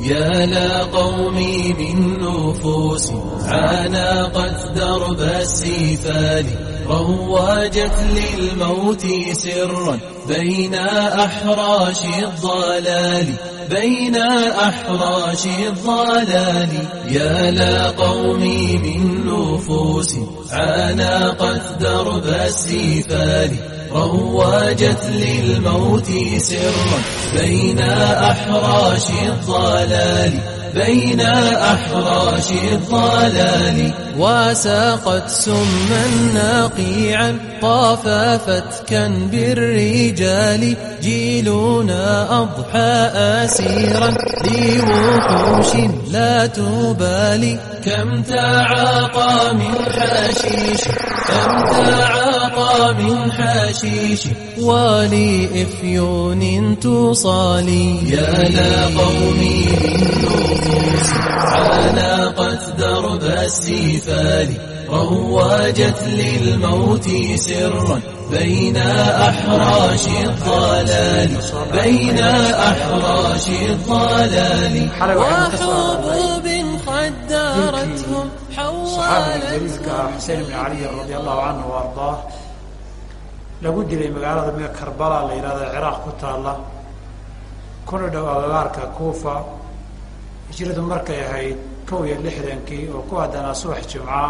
يا لا قومي بالنفوس عانقت درب السفال رواجت للموت سرا بين أحراش الضلال بين أحراش الضلال يا لا قومي من نفوس عانقت درب السفال رواجت للموت سرا بين أحراش الضلال بين أحراش الضلال وساقت سما ناقيعا طاف فتكا بالرجال جيلنا أضحى أسيرا لوحوش لا تبالي كم تعاقى من حشيش كم تعاقى أعقى من حشيش ولإفيون تصالي يا لا قومي بالنفوس عانقت درب السفال روجت للموت سرا بين أحراش الضلال بين أحراش الضلال وحبوب خدرتهم حولت حسين بن علي رضي الله عنه وأرضاه lagu dilay magaalada mida karbala la yidhahda ciraaq ku taalla. Kuna dhow agagaarka kuufa. Hijradu markay ahayd kow iyo lixdankii oo ku haddanaa subax jimca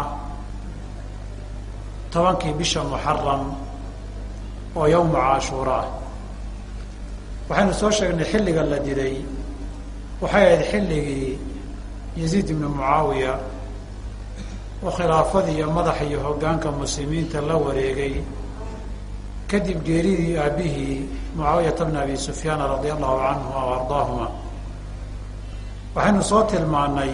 tobankii bisha muxaram oo yawma cashuura ah waxaynu soo sheegnay xilliga la dilay. Waxay ahayd xilligii yaziid ibnu mucaawiya oo khilaafadii iyo madaxa iyo hoggaanka muslimiinta la wareegay kadib geeridii aabihii mucaawiyata bna abi sufyaana radia allahu canhuma wa ardaahuma. Waxaynu soo tilmaanay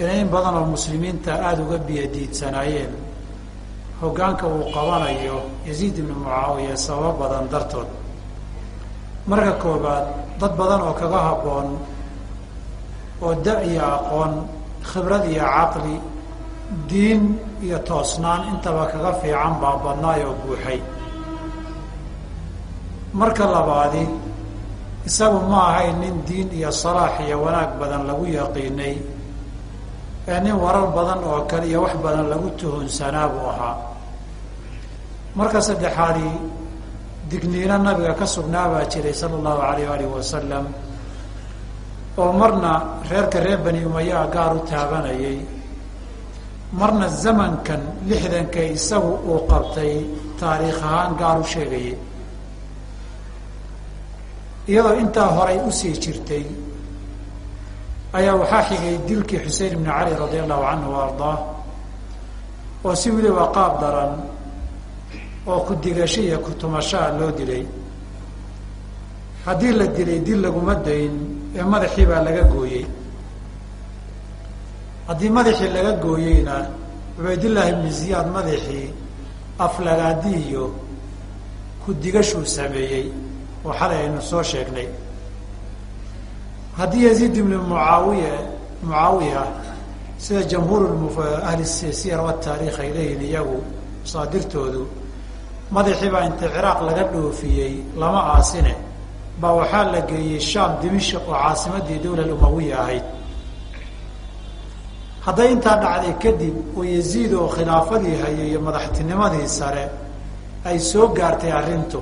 inay in badan oo muslimiinta aada uga biyadiidsanaayeen hoggaanka uu qabanayo yaziid ibnu mucaawiya sababo badan dartood. Marka koobaad dad badan oo kaga habboon oo da iyo aqoon khibrad iyo caqli diin iyo toosnaan intaba kaga fiican baa badnaay oo buuxay marka labaadi isagu ma ahayn nin diin iyo salaax iyo wanaag badan lagu yaqiinay ee nin warar badan oo kale iyo wax badan lagu tuhunsanaa buu ahaa. Marka saddexaadi digniino nabiga ka sugnaabaa jiray sala allahu alayh alih wasalam oo marna reerka reer bani umayaa gaar u taabanayay. Marna zamankan lixdanka isagu uu qabtay taariikh ahaan gaar u sheegayay iyadoo intaa horay u sii jirtay ayaa waxaa xigay dilkii xusein ibnu cali radia allahu canhu wa ardaah oo si weliba qaab daran oo ku digasho iyo ku tumashaa loo dilay. Haddii la dilay dil laguma dayn ee madaxii baa laga gooyey. Haddii madaxii laga gooyeyna cubaydillaahi ibni ziyaad madaxii aflagaadi iyo ku digashuu sameeyey oo xalay aynu soo sheegnay. Haddii yaziid ibnu mucaawiya mucaawiya sida jamhuur ahli siyar wataariikh ay leeyihiin iyagu masaadirtoodu madaxii baa inta ciraaq laga dhoofiyey lama aasine baa waxaa la geeyey shaam dimishq oo caasimadii dawla umawiya ahayd. Hadday intaa dhacday kadib oo yaziid oo khilaafadii hayay iyo madaxtinimadii sare ay soo gaartay arrintu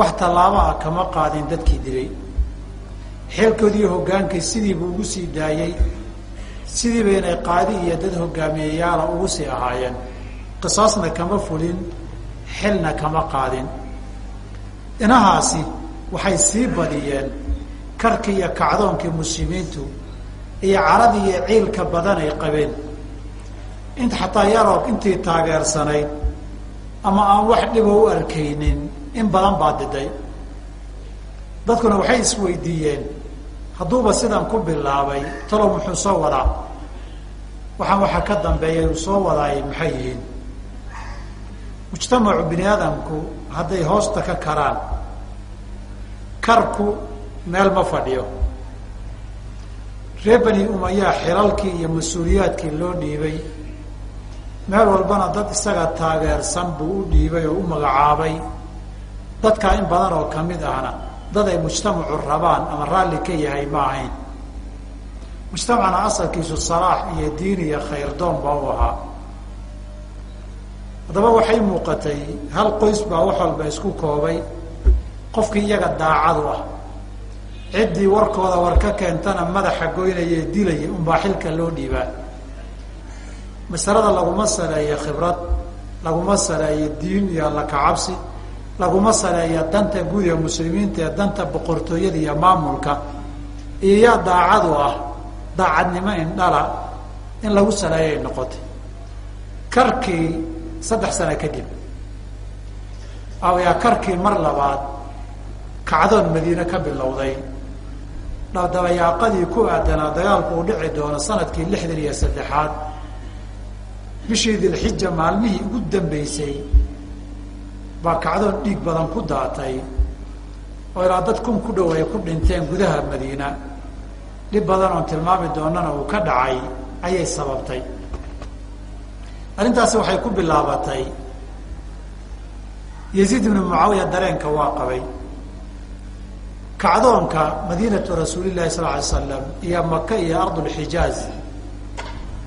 wax tallaabo ah kama qaadin dadkii dilay. Xeelkoodii hoggaankii sidiibu ugu sii daayey sidiiba inay qaadi iyo dad hogaamiyeyaala ugu sii ahaayeen. Qisaasna kama fulin xilna kama qaadin. Inahaasi waxay sii badiyeen karkii iyo kacdoonkii muslimiintu iyo caradii iyo ciilka badan ay qabeen. Int xataa yaroob intii taageersanayd ama aan wax dhibo u arkaynin in badan baa diday. Dadkuna waxay isweydiiyeen hadduuba sidan ku bilaabay talow muxuu soo wadaa. Waxaan waxaa ka dambeeya uu soo wadaayay maxay yihiin? Mujtamacu bini aadamku hadday hoosta ka karaan karku meel ma fadhiyo. Reer bani umayaa xilalkii iyo mas'uuliyaadkii loo dhiibay meel walbana dad isaga taageersan buu u dhiibay oo u magacaabay dadkaa in badan oo ka mid ahna dad ay mujtamacu rabaan ama raalli ka yahay ma ahayn. Mujtamacna asalkiisu salaax iyo diin iyo khayrdoon baa u ahaa. Haddaba waxay muuqatay hal qoys baa wax walba isku koobay qofkii iyaga daacadu ah. Ciddii warkooda war ka keentana madaxa goynaya dilaya unbaa xilka loo dhiibaa. Masalada laguma saleeyo khibrad laguma saleeyo diin iyo alla kacabsi laguma saleeyo danta guud ee muslimiinta ee danta boqortooyada iyo maamulka. Iyo yaa daacadu ah daacadnimo indhala in lagu saleeyay noqotay. Karkii saddex sano kadib ayaa karkii mar labaad kacdoon madiine ka bilowday. Dabayaaqadii ku aadanaa dagaalku uu dhici doono sannadkii lixdan iyo saddexaad. Bishii dilxija maalmihii ugu dambeysay baa kacdoon dhiig badan ku daatay oo ilaa dad kun ku dhow ay ku dhinteen gudaha madiina. Dhib badan oon tilmaami doonana uu ka dhacay ayay sababtay. Arrintaasi waxay ku bilaabatay. Yaziid ibnu mucaawiya dareenka waa qabay. Kacdoonka madiinatu rasuuli llahi sal alay slam iyo maka iyo ardulxijaaz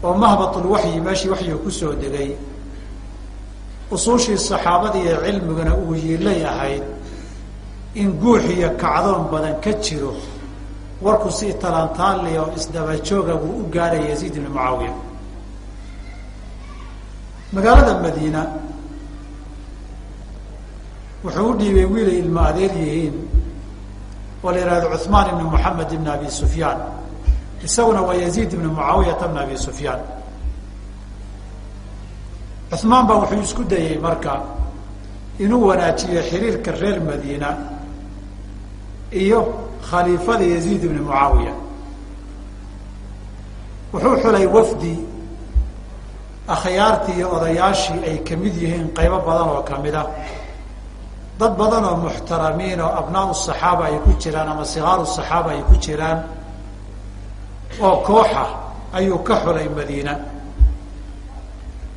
oo mahbatulwaxyi meeshii waxyigu ku soo degay usuushii saxaabada iyo cilmiguna uu yiilay ahayd in guux iyo kacdoon badan ka jiro warku si talantaaliya oo isdaba jooga buu u gaarhay yaziid ibnu mucaawiya. Magaalada madiina wuxuu u dhiibay wiilay ilmo adeer yihiin oo la yihahdo cuثmaan ibn moxamed ibn abi sufyaan isaguna waa yaziid ibn mucaawiyata bn abi sufyaan cuثmaan baa wuxuu isku dayey marka inuu wanaajiyo xiriirka reer madiina iyo khaliifada yaziid ibn mucaawiya. Wuxuu xulay wafdi akhyaartii iyo odayaashii ay ka mid yihiin qaybo badan oo ka mid a dad badan oo muxtaramiin oo abnaau saxaaba ay ku jiraan ama sikaaru saxaaba ay ku jiraan oo kooxa ayuu ka xulay madiina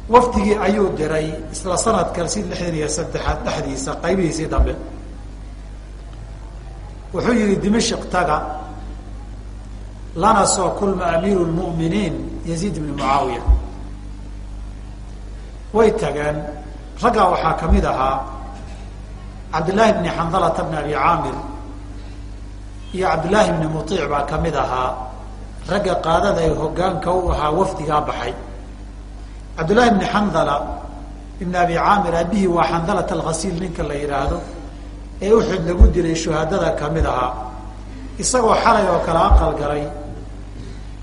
wafdigii ayuu diray isla sanadkan si lixdan iyo saddexaad dhexdiisa qaybihiisii dambe. Wuxuu yihi dimashik taga lana soo kulma amiiru lmu'miniin yaziid ibni mucaawiya way tageen raggaa waxaa ka mid ahaa cabdillaahi bni xandalata bni abi caamir iyo cabdillaahi bni muiic baa ka mid ahaa. Ragga qaadada ay hogaanka u ahaa wafdigaa baxay cabdullaahi bni xandala ibni abi caamir aabihii waa xandalat alghasiil ninka la yidhaahdo ee uxud lagu dilay shuhaadada ka mid ahaa isagoo xalay oo kale aqal galay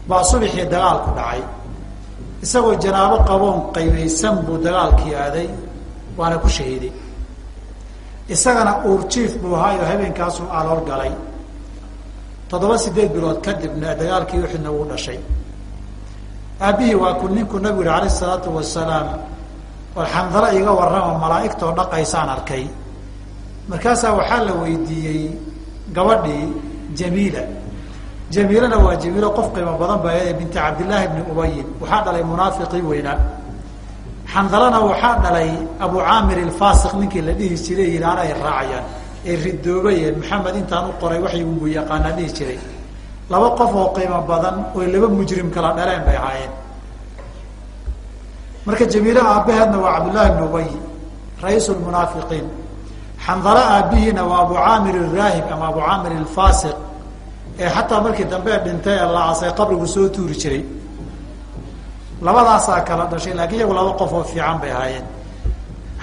baa subaxii dagaalku dhacay. Isagoo janaabo qaboon qaybaysan buu dagaalkii aaday waana ku shahiiday isagana uurjiif buu ahaayo habeenkaasuu alool galay. Toddoba sideed bilood kadibna dagaalkii uxudna wuu dhashay aabbihii waa ku ninkuu nabigu yihi alayh isalaatu wasalaam war xandalo iga warrama malaa'igtoo dhaqaysaan arkay. Markaasaa waxaa la weydiiyey gabadhii jamiila. Jamiilana waa jamiilo qof qiimo badan ba binti cabdillaahi bni ubayin waxaa dhalay munaafiqii weynaa xandalana waxaa dhalay abu caamir ilfaasiq ninkii la dhihi jiray ilaana ay raacayaan ee ridoobayeen maxamed intaan u qoray waxay unbu yaqaanaa dhihi jiray laba qof oo qiimo badan oy laba mujrim kala dhaleen bay ahaayeen. Marka jamiile aabbaheedna waa cabdullaahi bni ubay ra'iisu lmunaafiqiin xandalo aabbihiina waa abu caamir iraahib ama abu caamir ilfaasiq ee xataa markii dambe dhintay ee la asay qabrigu soo tuuri jiray. Labadaasaa kala dhashay laakiin iyagu laba qof oo fiican bay ahaayeen.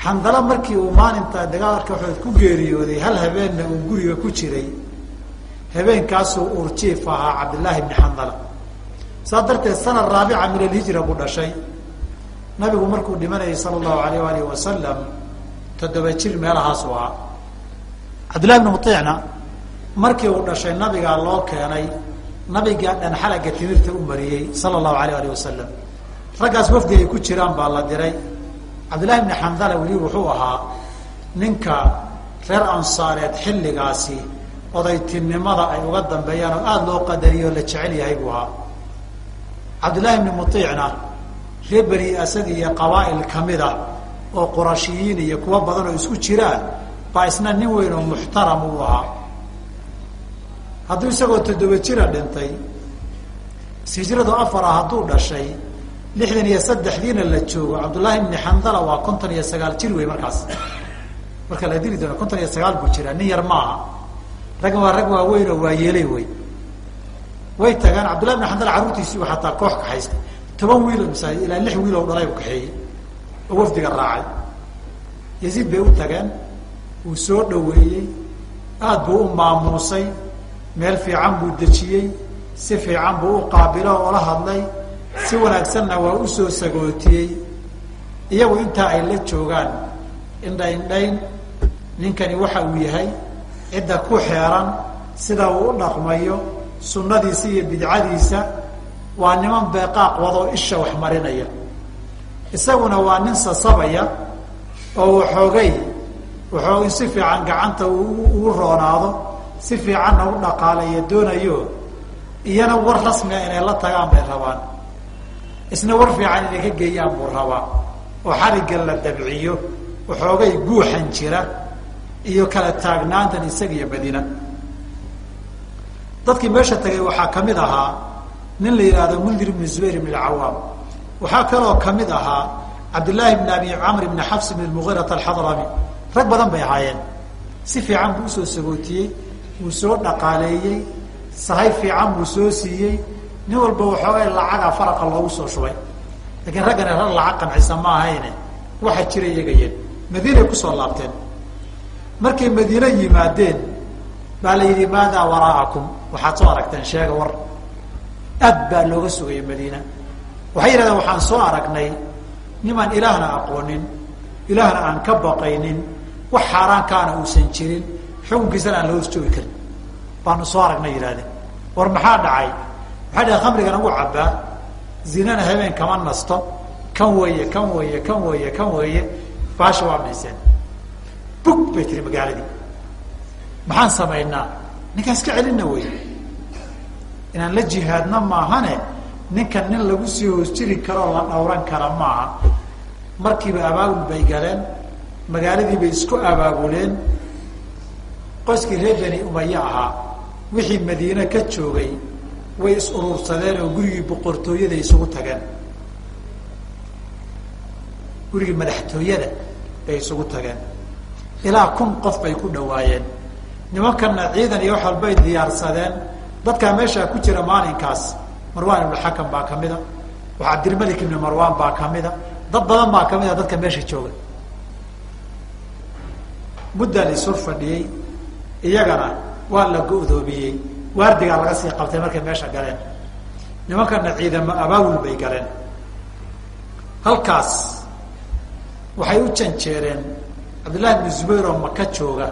Xandalo markii uu maalinta dagaalka waxood ku geeriyooday hal habeenna uu guriga ku jiray habeenkaasuu urjiif ahaa cabdillaahi bni xandala saas darteed sanad raabica min alhijra buu dhashay. Nabigu markuu dhimanayay sala allahu alayh alihi wasalam toddoba jir meelahaasuu ahaa. Cabdillahi bni muiicna markii uu dhashay nabigaa loo keenay nabigaa dhan xalaga timirta u mariyey sala allahu alayh alih wasalam raggaas wafdi ay ku jiraan baa la diray. Cabdillahi bni xandala weli wuxuu ahaa ninka reer ansaareed xilligaasi odaytinimada ay uga dambeeyaan oo aada loo qadariyo la jecel yahay buu ahaa. Cabdillahi bni muiicna reer beni asad iyo qabaa'il ka mid ah oo qurashiyiin iyo kuwo badan oo isku jiraan baa isna nin weyn oo muxtaram uu ahaa. Hadduu isagoo toddoba jira dhintay hijradu afar ah hadduu dhashay lixdan iyo saddexdiina la joogo cabdullaahi ibni xandala waa konton iyo sagaal jir wey markaas. Marka la dili doono konton iyo sagaal buu jiraa nin yar maaha raggan waa rag waaweyn oo waayeeley wey way tagaan. Cabdullahi ibni xandala carruurtiisii u xataa koox kaxaystay toban wiil masa ilaa lix wiil oo dhalay u kaxeeyey. Oo wafdiga raacay. Yaziid bay u tageen wuu soo dhaweeyey aada buu u maamuusay. Meel fiican buu dejiyey. Si fiican buu u qaabilo oo la hadlay. Si wanaagsanna waa u soo sagootiyey. Iyagu intaa ay la joogaan. Indhaindhayn ninkani waxa uu yahay cidda ku xeeran sida uu u dhaqmayo sunnadiisa iyo bidcadiisa waa niman beeqaaq wadoo isha wax marinaya. Isaguna waa nin sasabaya oo waxoogay waxoogay si fiican gacanta ugu roonaado si fiicanna u dhaqaaleeya doonayo iyana war rasmia inay la tagaan bay rabaan. Isna war fiican inay ka geeyaan buu rabaa. Oo xarigga la dabciyo waxoogay guuxan jira iyo kala taagnaantan isaga iyo madiina. Dadkii meesha tagay waxaa ka mid ahaa nin la yihahdo mundir ibn zubayr ibn alcawaam waxaa kaloo ka mid ahaa cabdillaahi bn abi camr ibn xafs ibn mugirat alxadrami rag badan bay ahaayeen. Si fiican buu u soo sagootiyey wuu soo dhaqaaleeyey sahay fiican buu soo siiyey. Nin walba waxoogay lacaga faraqa loogu soo shubay. Laakiin raggani rag lacag qancisa ma ahayne. Waxa jira iyagayeen madiinay ku soo laabteen markay madiine yimaadeen baa la yidhi maadaa waraa'akum waxaad soo aragteen sheega war aad baa looga sugaya madiina. Waxay yidhahdeen waxaan soo aragnay nimaan ilaahna aqoonin ilaahna aan ka baqaynin wax xaaraankaana uusan jirin xukunkiisana aan la hoos joogi karin. Baanu soo aragnay yidhahdeen. War maxaa dhacay? Waxay dhahen khamrigana wuu cabbaa zinana habeen kama nasto kan weeye kan weeye kan weeye kan weeye baasha waa mayseen bug bay tiri magaaladii. Maxaan samaynaa ninkaan iska celina wey inaan la jihaadna maahane ninkan nin lagu sii hoos jiri karoo la dhawran kara maaha. Markiiba abaabul bay galeen magaaladii bay isku abaabuleen. Qoyskii reer beni umaya ahaa wixii madiine ka joogay way is urursadeen oo gurigii boqortooyada isugu tageen. Gurigii madaxtooyada bay isugu tageen ilaa kun qof bay ku dhawaayeen nimankana ciidan iyo wax walbay diyaarsadeen. Dadkaa meeshaa ku jira maalinkaas marwan ibnuxakam baa kamida cabdilmalik ibni marwan baa kamida dad badan baa kamida dadka meesha jooga. Muddaa la ishor fadhiyey. Iyagana waa la go-doomiyey waardigaa laga sii qabtay markay meesha galeen. Nimankana ciidamo abaawul bay galeen. Halkaas waxay u janjeereen cabdillahi bni zubayr oo maka jooga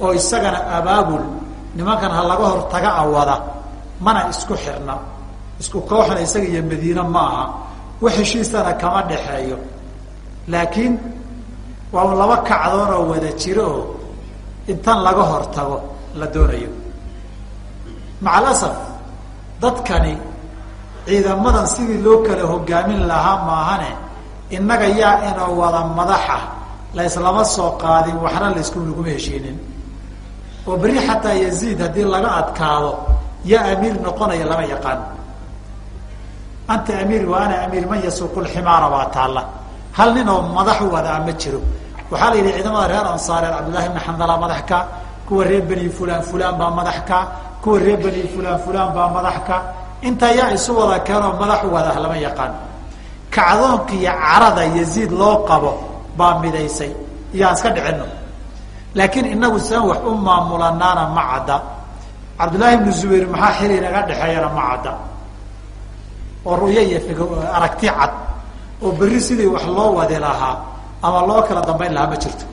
oo isagana abaabul nimankan ha laga hor taga awada mana isku xirna. Isku kooxna isaga iyo madiine ma aha wax kama dhexeeyo. Laakiin waa un laba kacdoon oo wada jiro oo intan laga hor tago la doonayo. Maca alasaf dadkani ciidamadan sidii loo kala hogaamin lahaa maahane innaga yaa inoo wada madaxa la islama soo qaadin waxna laysku laguma heshiinin. Oo berri xataa yaziid haddii laga adkaado yaa amiir noqonaya lama yaqaan. Anta amiir wa ana amiir man yasuuqu lximaara baa taalla. Hal nin oo madax wadaa ma jiro. Waxaa la yidhi ciidamada reer ansaareed cabdillahi bni xandala madax ka kuwa reer beni fulan fulan baa madax kuwa reer beni fulan fulan baa madax ka intaa yaa isu wada keenoo madax wada lama yaqaan. Kacdoonka iyo carada yaziid loo qabo baa midaysay. Iyo aan iska dhicino laakiin inagu sian wax u maamulanaana ma cadda. Cabdullaahi bnu zubayr maxaa xili inaga dhexeeyana ma cadda. Oo ru'yo iyo aragti cad oo berri sidii wax loo wadi lahaa ama loo kala dambayn lahaa ma jirto.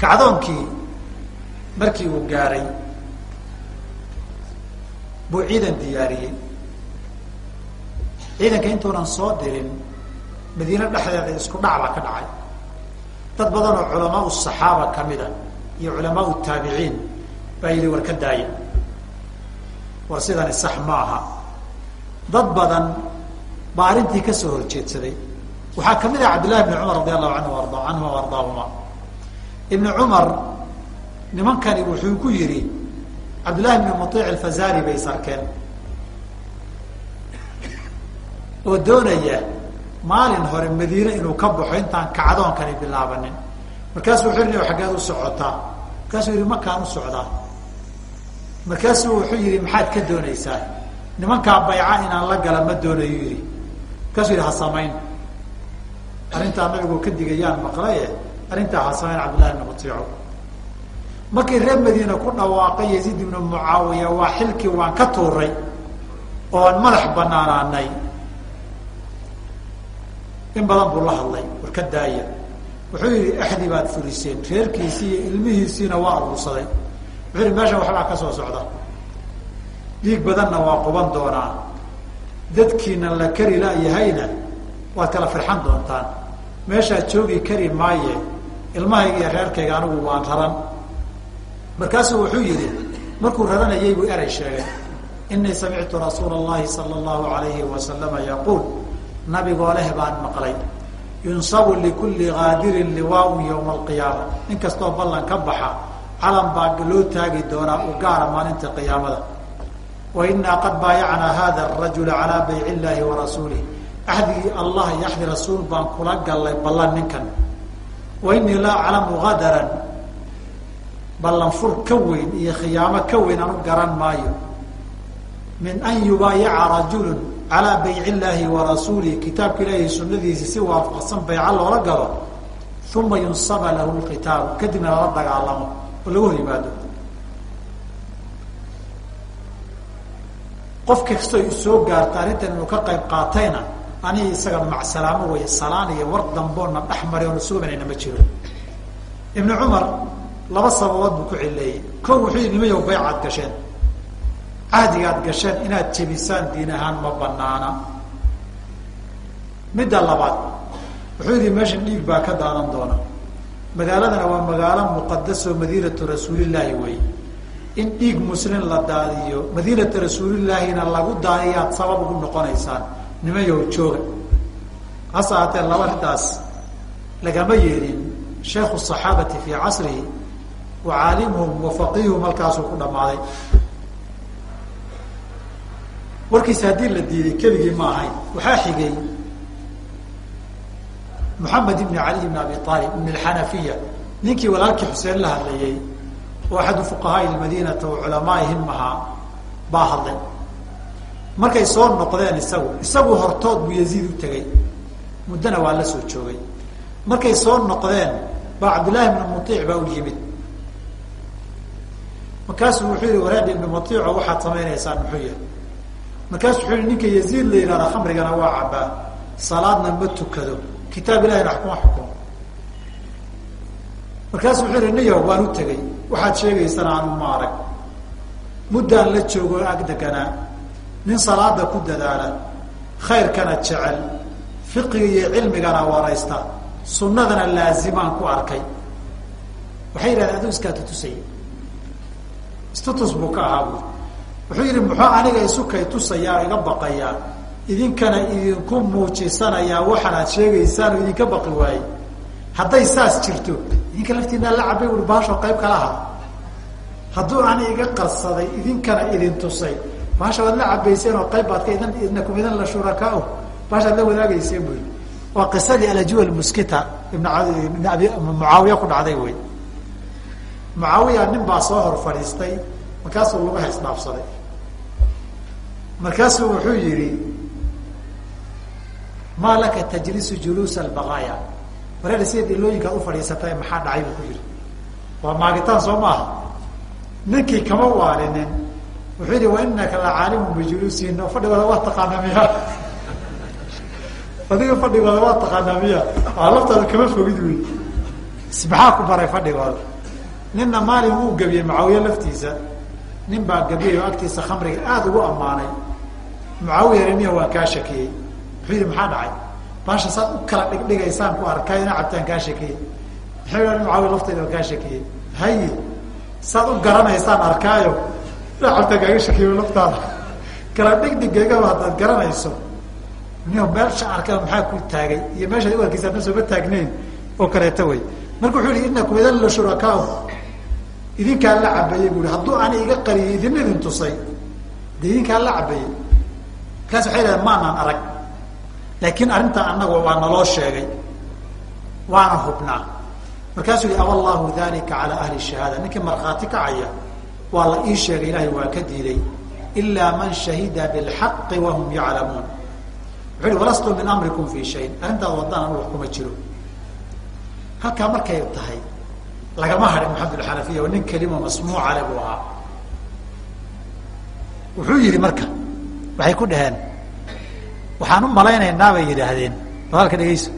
Kacdoonkii markii uu gaaray buu ciidan diyaariyey. Ciidanka intuunan soo dirin madiine dhexdeeda isku dhac baa ka dhacay dad badan oo culamaa saxaaba kamida iyo culamaa taabiciin baa yidhi war ka daaya war sidani sax ma aha dad badan baa arrintii ka soo horjeedsaday. Waxaa ka mid ah cabdillahi bni cumar radi allahu anhu arda canhuma ardaahuma. Ibni cumar nimankani wuxuu ku yidhi cabdillahi bni muiic alfazari bay sarkeen. Oo doonaya maalin hore madiine inuu ka baxo intaan kacdoonkani bilaabanin. Markaasuu wuxuu yidhi xaggeed u socotaa markaasuu yihi makaan u socdaa. Markaasuu wuxuu yihi maxaad ka doonaysaa nimankaa bayca inaan la gala ma doonayu yihi markaasuu yihi ha samayn. Arrintaa nabigu ka digayaan maqlaye arrintaa ha samayn cabdillahi bn mutiico markii reer madiina ku dhawaaqay yaziid ibnu mucaawiya waa xilkii waan ka tuuray oon madax banaanaanay in badan buu la hadlay war ka daaya wuxuu yihi axdi baad furiseen reerkiisii iyo ilmihiisiina waa aruursaday wuxuu yihi meeshan waxbaa ka soo socda. Dhiig badanna waa quban doonaa. Dadkiina la kari la-yahayna waad kala firxan doontaan. Meeshaad joogi kari maaye ilmahayga iyo reerkayga anigu waan raran. Markaasuu wuxuu yihi markuu raranayay buu eray sheegay. Inii samictu rasuula اllahi sala اllahu alayhi wasalama yaquul nabigoo leh baan maqlay. Yunsabu likulli gaadirin liwaaun yowma alqiyaama nin kastoo ballan ka baxa calan baa loo taagi doonaa u gaara maalinta qiyaamada. Wa inaa qad baayacnaa hada arajula calaa bayc illahi wa rasuulih axdigii allah iyo axdi rasuul baan kula gallay ballan ninkan. Wa inii laa aclamu gadaran ballan fur ka weyn iyo khiyaamo ka weyn aan u garan maayo. Min an yubaayaca rajulu calaa bayc illaahi wa rasuulih kitaabka ilaahi sunadiisi si waafaqsan bayca loola galo uma yunsaba lahu lqitaalu kadibna lala dagaalamo oo lagu hor yimaado qof kastoo isoo gaarta arrintan inuu ka qayb qaatayna aniga isaga macsalaamo wey salaan iyo war damboona dhex mari oona soobanayna ma jiro. Ibnu cumar laba sababood buu ku cileeyey ko wuxuu yidhi nimayow baycaad gasheen cahdigaad gasheen inaad jebisaan diin ahaan ma banaana midda labaad wuxuu yidhi meeshan dhiig baa ka daadan doona. Magaaladana waa magaalo muqadasoo madiinatu rasuulillaahi wey in dhiig muslim la daadiyo madiinata rasuulillaahina lagu daadiyaad sabab ugu noqonaysaan nimayow jooga. Hase haatee laba ridaas lagama yeelin shaykhu saxaabati fii casrihi wa caalimuhum wa faqiihum halkaasuu ku dhammaaday warkiisa haddii la diiday keligii ma ahayn waxaa xigay moxamed ibn cali ibn abi aalib ibn alxanafiya ninkii walaalkii xuseen la hadlayey oo axadu fuqahaai lmadiinata wa culamaa'ihim ahaa baa hadlay. Markay soo noqdeen isagu isagu hortood buu yaziid u tegey muddona waa la soo joogay. Markay soo noqdeen baa cabdillaahi ibnu muiic baa u yimid. Markaasuu wuxuu yihi wareedhi ibnu muiico waxaad samaynaysaan muxuu yahay markaasuu wuxuu yihi ninka yaziid la yihahda khamrigana waa cabaa salaadna ma tukado. Kitaab ilahina kuma xukumo markaasuu wuxuu yihi niyo waan u tegey. Waxaad sheegaysana anu ma arag muddaan la joogo ag deganaa nin salaada ku dadaala. Khayrkana jecel. Fiqiga iyo cilmigana waraysta. Sunnadana laazimaan ku arkay. Waxay yidhahdeen aduu iskaa tutusay. Istutus buu ka ahaa buui wuxuu yidhi muxuu aniga isukay tusayaa iga baqayaa? Idinkana idinku muujisanayaa waxaanaad sheegaysaan oo idinka baqi waayey. Hadday saas jirto idinka laftiinaa la cabay ui baashoo qayb kalaha hadduu ani iga qarsaday idinkana idin tusay. Baasha waad la cabayseen oo qayb baad ka idan idnakum idan la shurakaao? Baashaad la wadaagayseen buy waa qisadii alajuwal muskita ibn ibn abi mucaawiya ku dhacday wey mucaawiya nin baa soo hor fadhiistay markaasuu haysdhaafsaday markaasuu wuxuu yihi maa laka tajlisu juluusa albaqaaya. Wareer sida dhilooyinkaad ufadhiisatay maxaa dhacay buu ku yihi waa maagitaan soo maaha. Ninkii kama waalinin wuxuu yihi wa inaka la caalimu bijuluusihin oo fadhigooda waa taqaanaa miya adiga fadhigooda waa taqaanaa miya aa laftaada kama fogid wey maxaa ku baray fadhigooda. Ninna maalin wuu gebiyey mucaawiye laftiisa. Nin baa gebiyey oo agtiisa khamriga aada ugu ammaanay mucaawiya remiya waan kaa shakiyey. Wuxuu yihi maxaa dhacay? Baasha saad u kala dhigdhigaysaan ku arkay ina cabtaan kaa shakiyey. Maxay ha mucaawiya laftayda waan kaa shakiyey. Haye saad u garanaysaan arkaayo. Ina cabtaan kaaga shakiyo laftaada. Kala dhigdhiggeegaba haddaad garanayso. Niyo meelsha arkay maxaa ku taagay? Iyo meeshaad u arkaysa adna sooma taagnayn? Oo kaleeto wey marka wuxuu yihi inakum idan la shurakaau. Idinkaa la cabeeyey bui hadduu ani iga qariyay idin tusay. De idinkaa la cabeeyey markaas waxay dhahdeen maanaan arag. Laakiin arrintaa annaga waa naloo sheegay waana hubnaa. Markaasuu yihi aba allahu dalika calaa ahli shahaada. Ninkii markhaati kacaya waa la ii sheegay ilaahay waa ka diiday. Ilaa man shahida bilxaqi wahum yaclamuun. Wuxuu yihi walastu min amrikum fi shayin. Arrintaad wadaan anu wax kuma jiro. Halkaa markay tahay lagama hadhin maxamedulxanafiya oo nin kelimo masmuuca le buu ahaa. Wuxuu yihi marka waxay ku dhaheen waxaan u malaynaynaa bay yidhaahdeen. Hadalka dhegeyso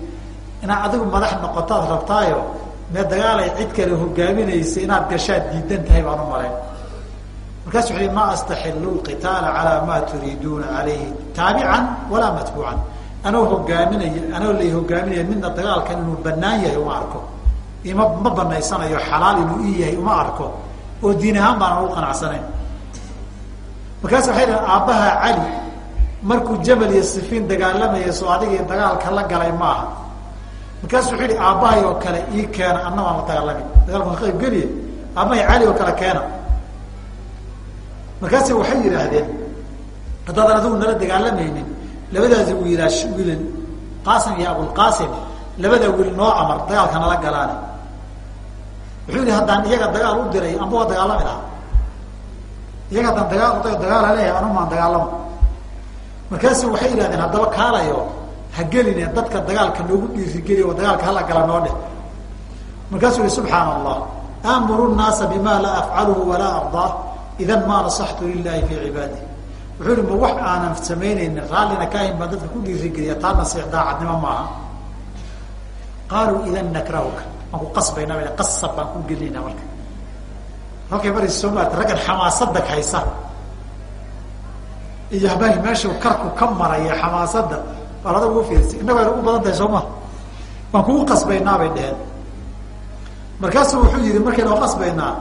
inaad adigu madax noqotaad rabtaayo mee dagaalay cid kale hogaaminaysa inaad gashaad diidan tahay baan u malayn. Markaasu wuxu ma astaxilu lqitaala calaa ma turiiduuna calayhi taabican walaa matbuucan. Anoo hogaaminaya anoo lay hogaaminaya midna dagaalkan inuu banaan yahay uma arko. Ima ma banaysanayo xalaal inuu ii yahay uma arko. Oo diin ahaan baanan ugu qanacsanayn markaasu waxay dhahen aabbaha cali markuu jamal iyo sifiin dagaalamaya soo adigii dagaalka la galay maaha. Markaasu wuxuu yihi aabbahay oo kale ii keena anna waan la dagaalami dagaalku ka qayb geliye aabbahay cali oo kale keena. Markaasi waxay yidhaahdeen haddaadan adigu nala dagaalamaynin labadaasi wiilaash wiilin qaasim iyo abulqaasim labada wiil noo amar dagaalka nala galaane wuxuu yihi haddaan iyaga dagaal u diray amba waa dagaalami lahaa iyaga haddaan dagaal dagaala leeyahay anumaan dagaalamo. Markaasu waxay yidhahdeen haddaba kaalayo ha geline dadka dagaalka noogu dhiirigeliy oo dagaalka hala gala noo dheh. Markaasuu yihi subxaana allah amuru nnaasa bima laa afcaluhu walaa ardaa idan ma nasaxtu lilahi fii cibaadih wuxuu yihi ma wax aanan samaynaynin raallina ka ahayn baan dadka ku dhiirigeliya taa nasiix daacadnimo maaha. Qaaluu idan nakrahuka waan ku qasbayna ba qasab baan ku gelinayna marka halkay maraysa soo maarta raggan xamaasadag haysa iyo habaahi meesha karku ka maraya xamaasadda baan adag ugu fiirsa innago ayna ugu badan tahay soo waan kugu qasbaynaa bay dheheen markaasuu wuxuu yihi markayna qasbaynaa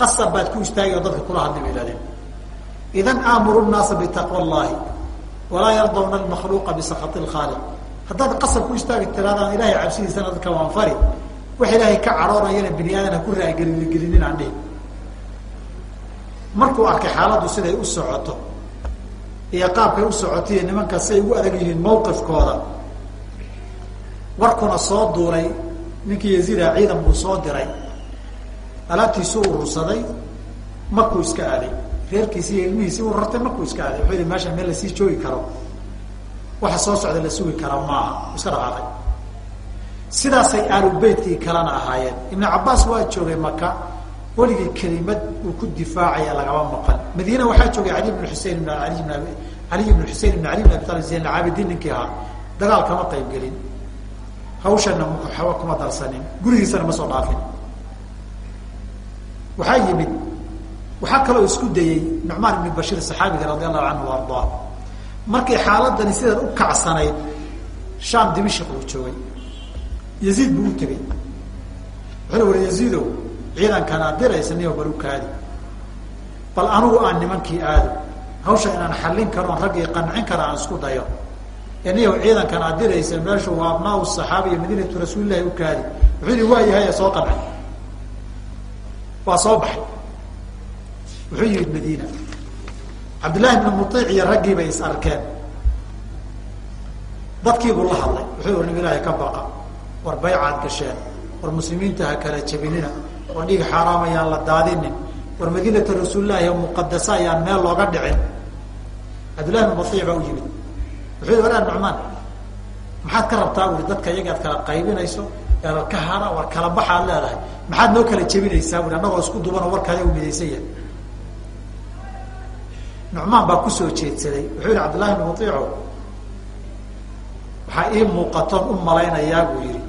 qasab baad ku istaagay oo dadka kula hadlay bay ihahdeen idan aamuru nnaasa bitaqwa allahi walaa yardawna almakhluuqa bisakati lkhaaliq haddaad qasab ku istaagi tiraadaan ilahay cabsidiisana dadka waan fari. Wax ilaahay ka cadhoonayana bini aadana ku raagelin gelinin aan dhihi markuu arkay xaaladdu siday u socoto iyo qaabkay u socotoiyo nimanka siay ugu adag yihiin mawqifkooda warkuna soo duulay ninkii yaziida ciidan buu soo diray. Alaabtiisu urursaday makuu iska aaday. Reerkiisi iyo ilmihiisi u rartay makuu iska aaday. Wuxuu yihi meesha meel la sii joogi karo. Waxa soo socda la sugi kara maaha. Iska dhaqaaqay. Sidaasay aalubeytkii kalena ahaayeen. Ibnu cabaas waa joogay maka weligii kelimad uu ku difaacaya lagama maqan. Madiina waxaa joogay ali bn xusein bn aliy bn xusein ibn ali bn abi talib zayn alcaabidiin ninkii ahaa. Dagaal kama qayb gelin. Hawshana waxba kuma darsanin. Gurigiisana ma soo dhaafin. Waxaa yimid waxaa kaloo isku dayey nucmaan ibn bashir saxaabiga radi allahu canhu ardaa. Markay xaaladani sidan u kacsanayd sham dimashik uu joogay. Yaziid buu u tegey. Wuxuu wari yaziidow ciidankan aad diraysa niyo bal u kaadi. Bal anugu aan nimankii aado. Hawsha inaan xallin karo raggii qancin kara aan isku dayo. Ee niyo ciidankan aad diraysa meeshu waa abnaa saxaabiya madiinatu rasuulillahi u kaadi. Wuxuu yihi waa yahay soo qancin waa soo baxay. Wuxuu yimid madiina. Cabdillahi bn muiic iyo raggii bay is arkeen. Dadkiibuu la hadlay. Wuxuu nim ilaahay ka baqa. War baycaad gasheen. War muslimiinta ha kala jabinina war dhiig xaaraam ayaan la daadinin. War madiinata rasuulillahi muqadasa ayaan meel looga dhicin. Cabdillahi bn muiic baa u yimid. Wuxuu walaa nucmaan maxaad ka rabtaa? Ui dadka iyaga ad kala qaybinayso ka hara war kala baxaad leedahay. Maxaad noo kala jebinaysaa? Ui annagoo isku dubanoo warkaada u midaysan yahay. Nucmaan baa ku soo jeedsaday. Wuxuu yihi cabdillahi bn muiico waxaa ii muuqatoon u malaynayaa buu yihi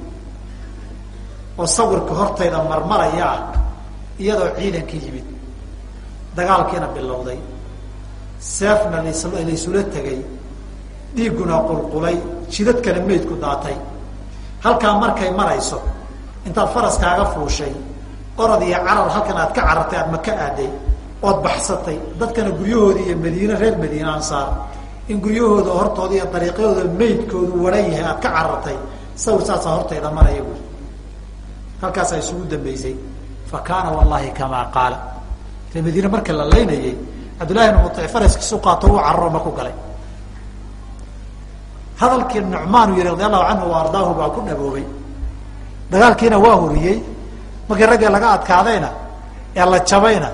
oo sawirka hortayda marmaraya ah iyadoo ciidankii yimid. Dagaalkiina bilowday. Seefna laysula tegay. Dhiigguna qulqulay. Jidadkana meydku daatay. Halkaa markay marayso intaad faraskaaga fuushay orod iyo carar halkan aad ka carartay aad maka aaday ood baxsatay dadkana guryahoodii iyo madiine reer madiine ansaar in guryahooda hortooda iyo dariiqyadooda meydkoodu waran yahay aad ka carartay. Sawir saasaa hortayda maraya buui halkaasaa isugu dambeysay. Fa kaana wallahi kamaa qaala. Ree madiine marka la laynayay cabdullahi bn muic faraskiisu qaato u cararo ma ku galay. Hadalkii nucmaan uu yihi radi allahu canhu wa baa ku dhaboobay. Dagaalkiina waa huriyey. Markii raggii laga adkaadayna ee la jabayna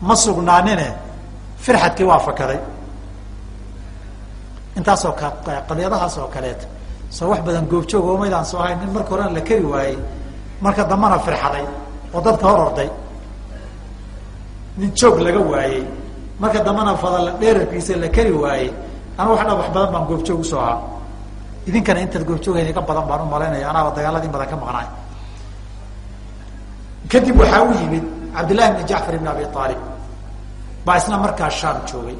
ma sugnaanine firxadkii waa fakaday intaasoo ka qalyadahaas oo kaleeto soo wax badan goobjoog oo maydaan soo hayn nin marka horena la keri waayey marka dambana firxaday oo dadka hor orday. Nin joog laga waayey. Marka dambana fadal dheerarkiisa la keri waayey. Anu wax dha wax badan baan goobjoog u soo ahaa. Idinkana intaad goobjoogayn iga badan baan u malaynaya anaaba dagaaladii badan ka maqnaay. Kadib waxaa u yimid cabdillahi bni jacfar ibn abi aalib baa isna markaa shaam joogay.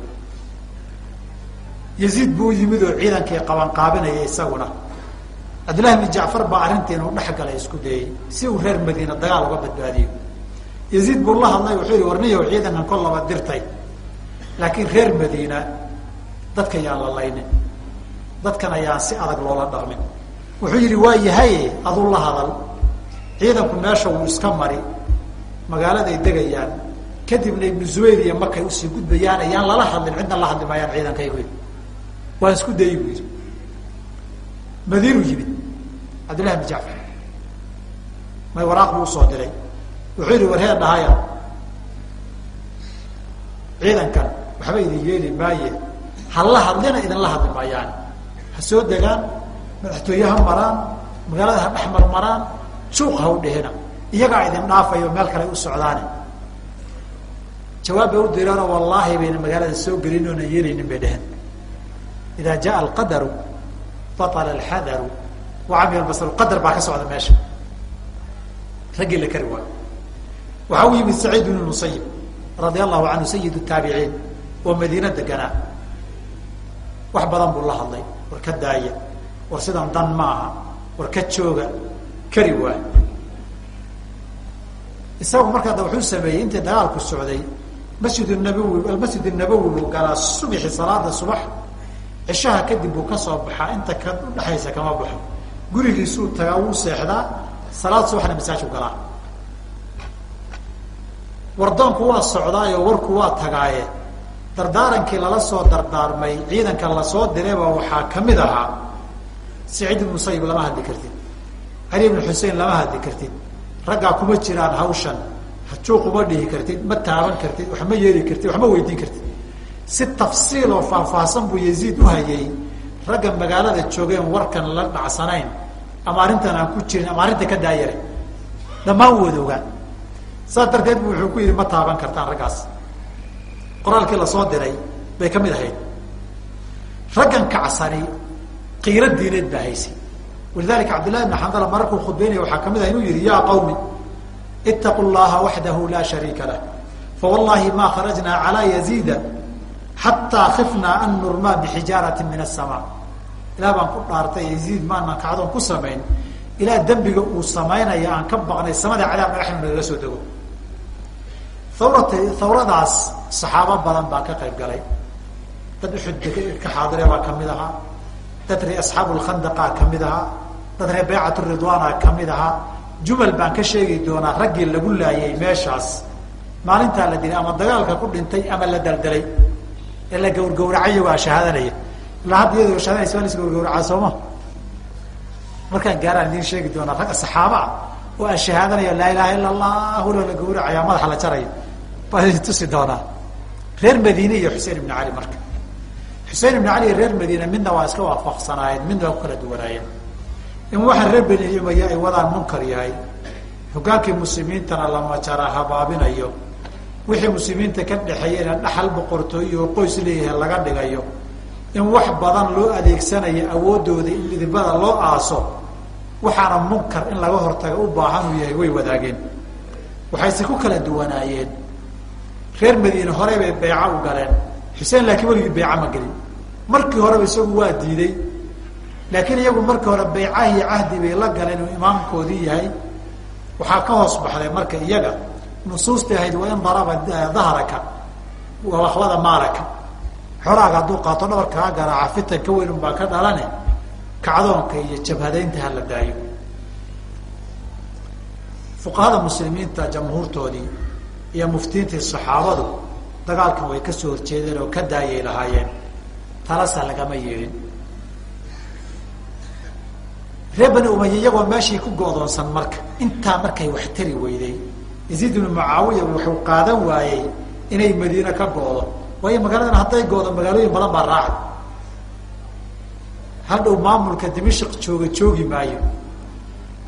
Yaziid buu yimid oo ciidankii qabanqaabinaya isaguna cabdillahi bni jacfar baa arrintii inuu dhex galay isku dayey si uu reer madiina dagaal uga badbaadiyo. Yaziid buu la hadlay wuxuu yihi warniyow ciidankan kol laba dirtay. Laakiin reer madiina dadka yaan la laynin dadkan ayaan si adag loola dhaqmin. Wuxuu yidhi waa yahaye aduu la hadal. Ciidanku meesha wuu iska mari. Magaaladay degayaan. Kadibna ibnu zubayr iyo markay u sii gudbayaan ayaan lala hadlin. Cidna la hadli maayaan ciidankaygu waan isku dayey buu yidhi madiinuu yimid cabdillahi bn jacfar may waraaq buu u soo diray wuxuu yidhi warheer dhahaya ciidankan waxba idin yeeli maaye ha la hadlina idinla hadli maayaan ha soo degaan madaxtooye ha maraan magaalada ha dhex marmaraan suuq ha u dhihina iyagaa idin dhaafayo meel kale u socdaane jawaab bay u direenoo wallaahi bayna magaalada soo gelin oona yeelaynin bay dheheen idaa jaa alqadaru batala alxadaru wacamil basru qadar baa ka socda meesha raggii la kari waayo waxaa u yimid saciid bnu musayib radia allahu canhu sayid taabiciin oo madiina deganaa wax badan buu la hadlay war ka daaya war sidan dan maaha war ka jooga kari waay isagu markaa cishaha kadib buu ka soo baxaa. Inta ka udhexaysa kama baxo. Gurigiisuu tagaa wuu seexdaa. Salaad subaxna masaajku galaa. Wardoonku waa socdaayo warku waa tagaaye. Dardaarankii lala soo dardaarmay ciidanka la soo dirayba waxaa ka mid ahaa. Saciid ibn musayib lama hadli kartid. Cali ibn xusein lama hadli kartid. Raggaa kuma jiraan hawshan. Hajuuq uma dhihi kartid ma taaban kartid wax ma yeeli kartid wax ma weydiin kartid si tafsiil oo faahfaahsan buu yaziid uhayay ragga magaalada joogeen warkan la dhacsanayn ama arrintan aan ku jirin ama arrinta ka daayare dhammaan wada ogaan saas darteed bu wuxuu ku yidhi ma taaban kartaan raggaas. Qoraalkii la soo diray bay ka mid ahayd. Raggan kacsani qiiro diineed baa haysay. Walidalika cabdillahi bn xandala mararkuu khudbeynaya waxaa ka mid ah inuu yihi ya qawmi itaqu llaha waxdahu laa shariika lah fawallahi ma kharajnaa calaa yaziida xataa khifnaa an nurmaa bixijaarati min asamaa ilah baan ku dhaartay yaziid maanaan kacdoon ku samayn ilaa dembiga uu samaynaya aan ka baqnay samada cadaab dhagaxnu nagaga soo dego. Hawrat hawradaas saxaabo badan baa ka qayb galay. Dad uxud ka xaadire baa ka mid ahaa dad ree asxaabu lkhandaqaa ka mid ahaa dad ree baycat ridwaana ka mid ahaa jumal baan ka sheegi doonaa raggii lagu laayay meeshaas. Maalintaa la dilay ama dagaalka ku dhintay ama la daldalay ee la gawrgawracay iyagoo ashahaadanaya ilaa iyadoo shahaadanaysa waa la is gawrgawracaa sooma markaan gaaraan idiin sheegi doonaa ragga saxaaba ah oo ashahaadanaya laa ilaha ila allah lo la gawracaya madaxa la jarayo baan idin tusi doonaa. Reer madiine iyo xusein ibn cali marka. Xusein ibn cali iyo reer madiine midna waa iska waafaqsanaayeen midna waa ku kala duwanaayeen. In waxa reer beni umaya ay wadaan munkar yahay. Hogaankii muslimiintana la majara habaabinayo wixii muslimiinta ka dhexeeyena dhaxal boqortooyo oo qoys leeyahay laga dhigayo in wax badan loo adeegsanayo awoodooda in idibada loo aaso waxaana munkar in laga hortaga u baahan uu yahay way wadaageen. Waxayse ku kala duwanaayeen. Reer madiine horey bay beeca u galeen. Xuseen laakiin weligii beeca ma gelin. Markii horeba isagu waa diiday. Laakiin iyagu markii hore beecahiyo cahdi bay la galeen uu imaamkoodii yahay. Waxaa ka hoos baxday marka iyaga nusuustai ahayd waa in daraba dahraka waklada maalaka xoraaga hadduu qaato dhabar kaa garaaca fitan ka weyn unbaa ka dhalane kacdoonka iyo jabhadaynta hala daayo. Fuqahada muslimiinta jamhuurtoodii iyo muftiintii saxaabadu dagaalkan way ka soo horjeedeen oo ka daayay lahaayeen. Talasa lagama yeelin. Reer bani umaya iyagoo meeshii ku go'doonsan marka intaa markay wax tari weyday yaziid ibnu mucaawiya wuxuu qaadan waayey inay madiine ka go'do waayo magaaladan hadday go'do magaalooyin badan baa raacay hadhow maamulka dimashik jooga joogi maayo.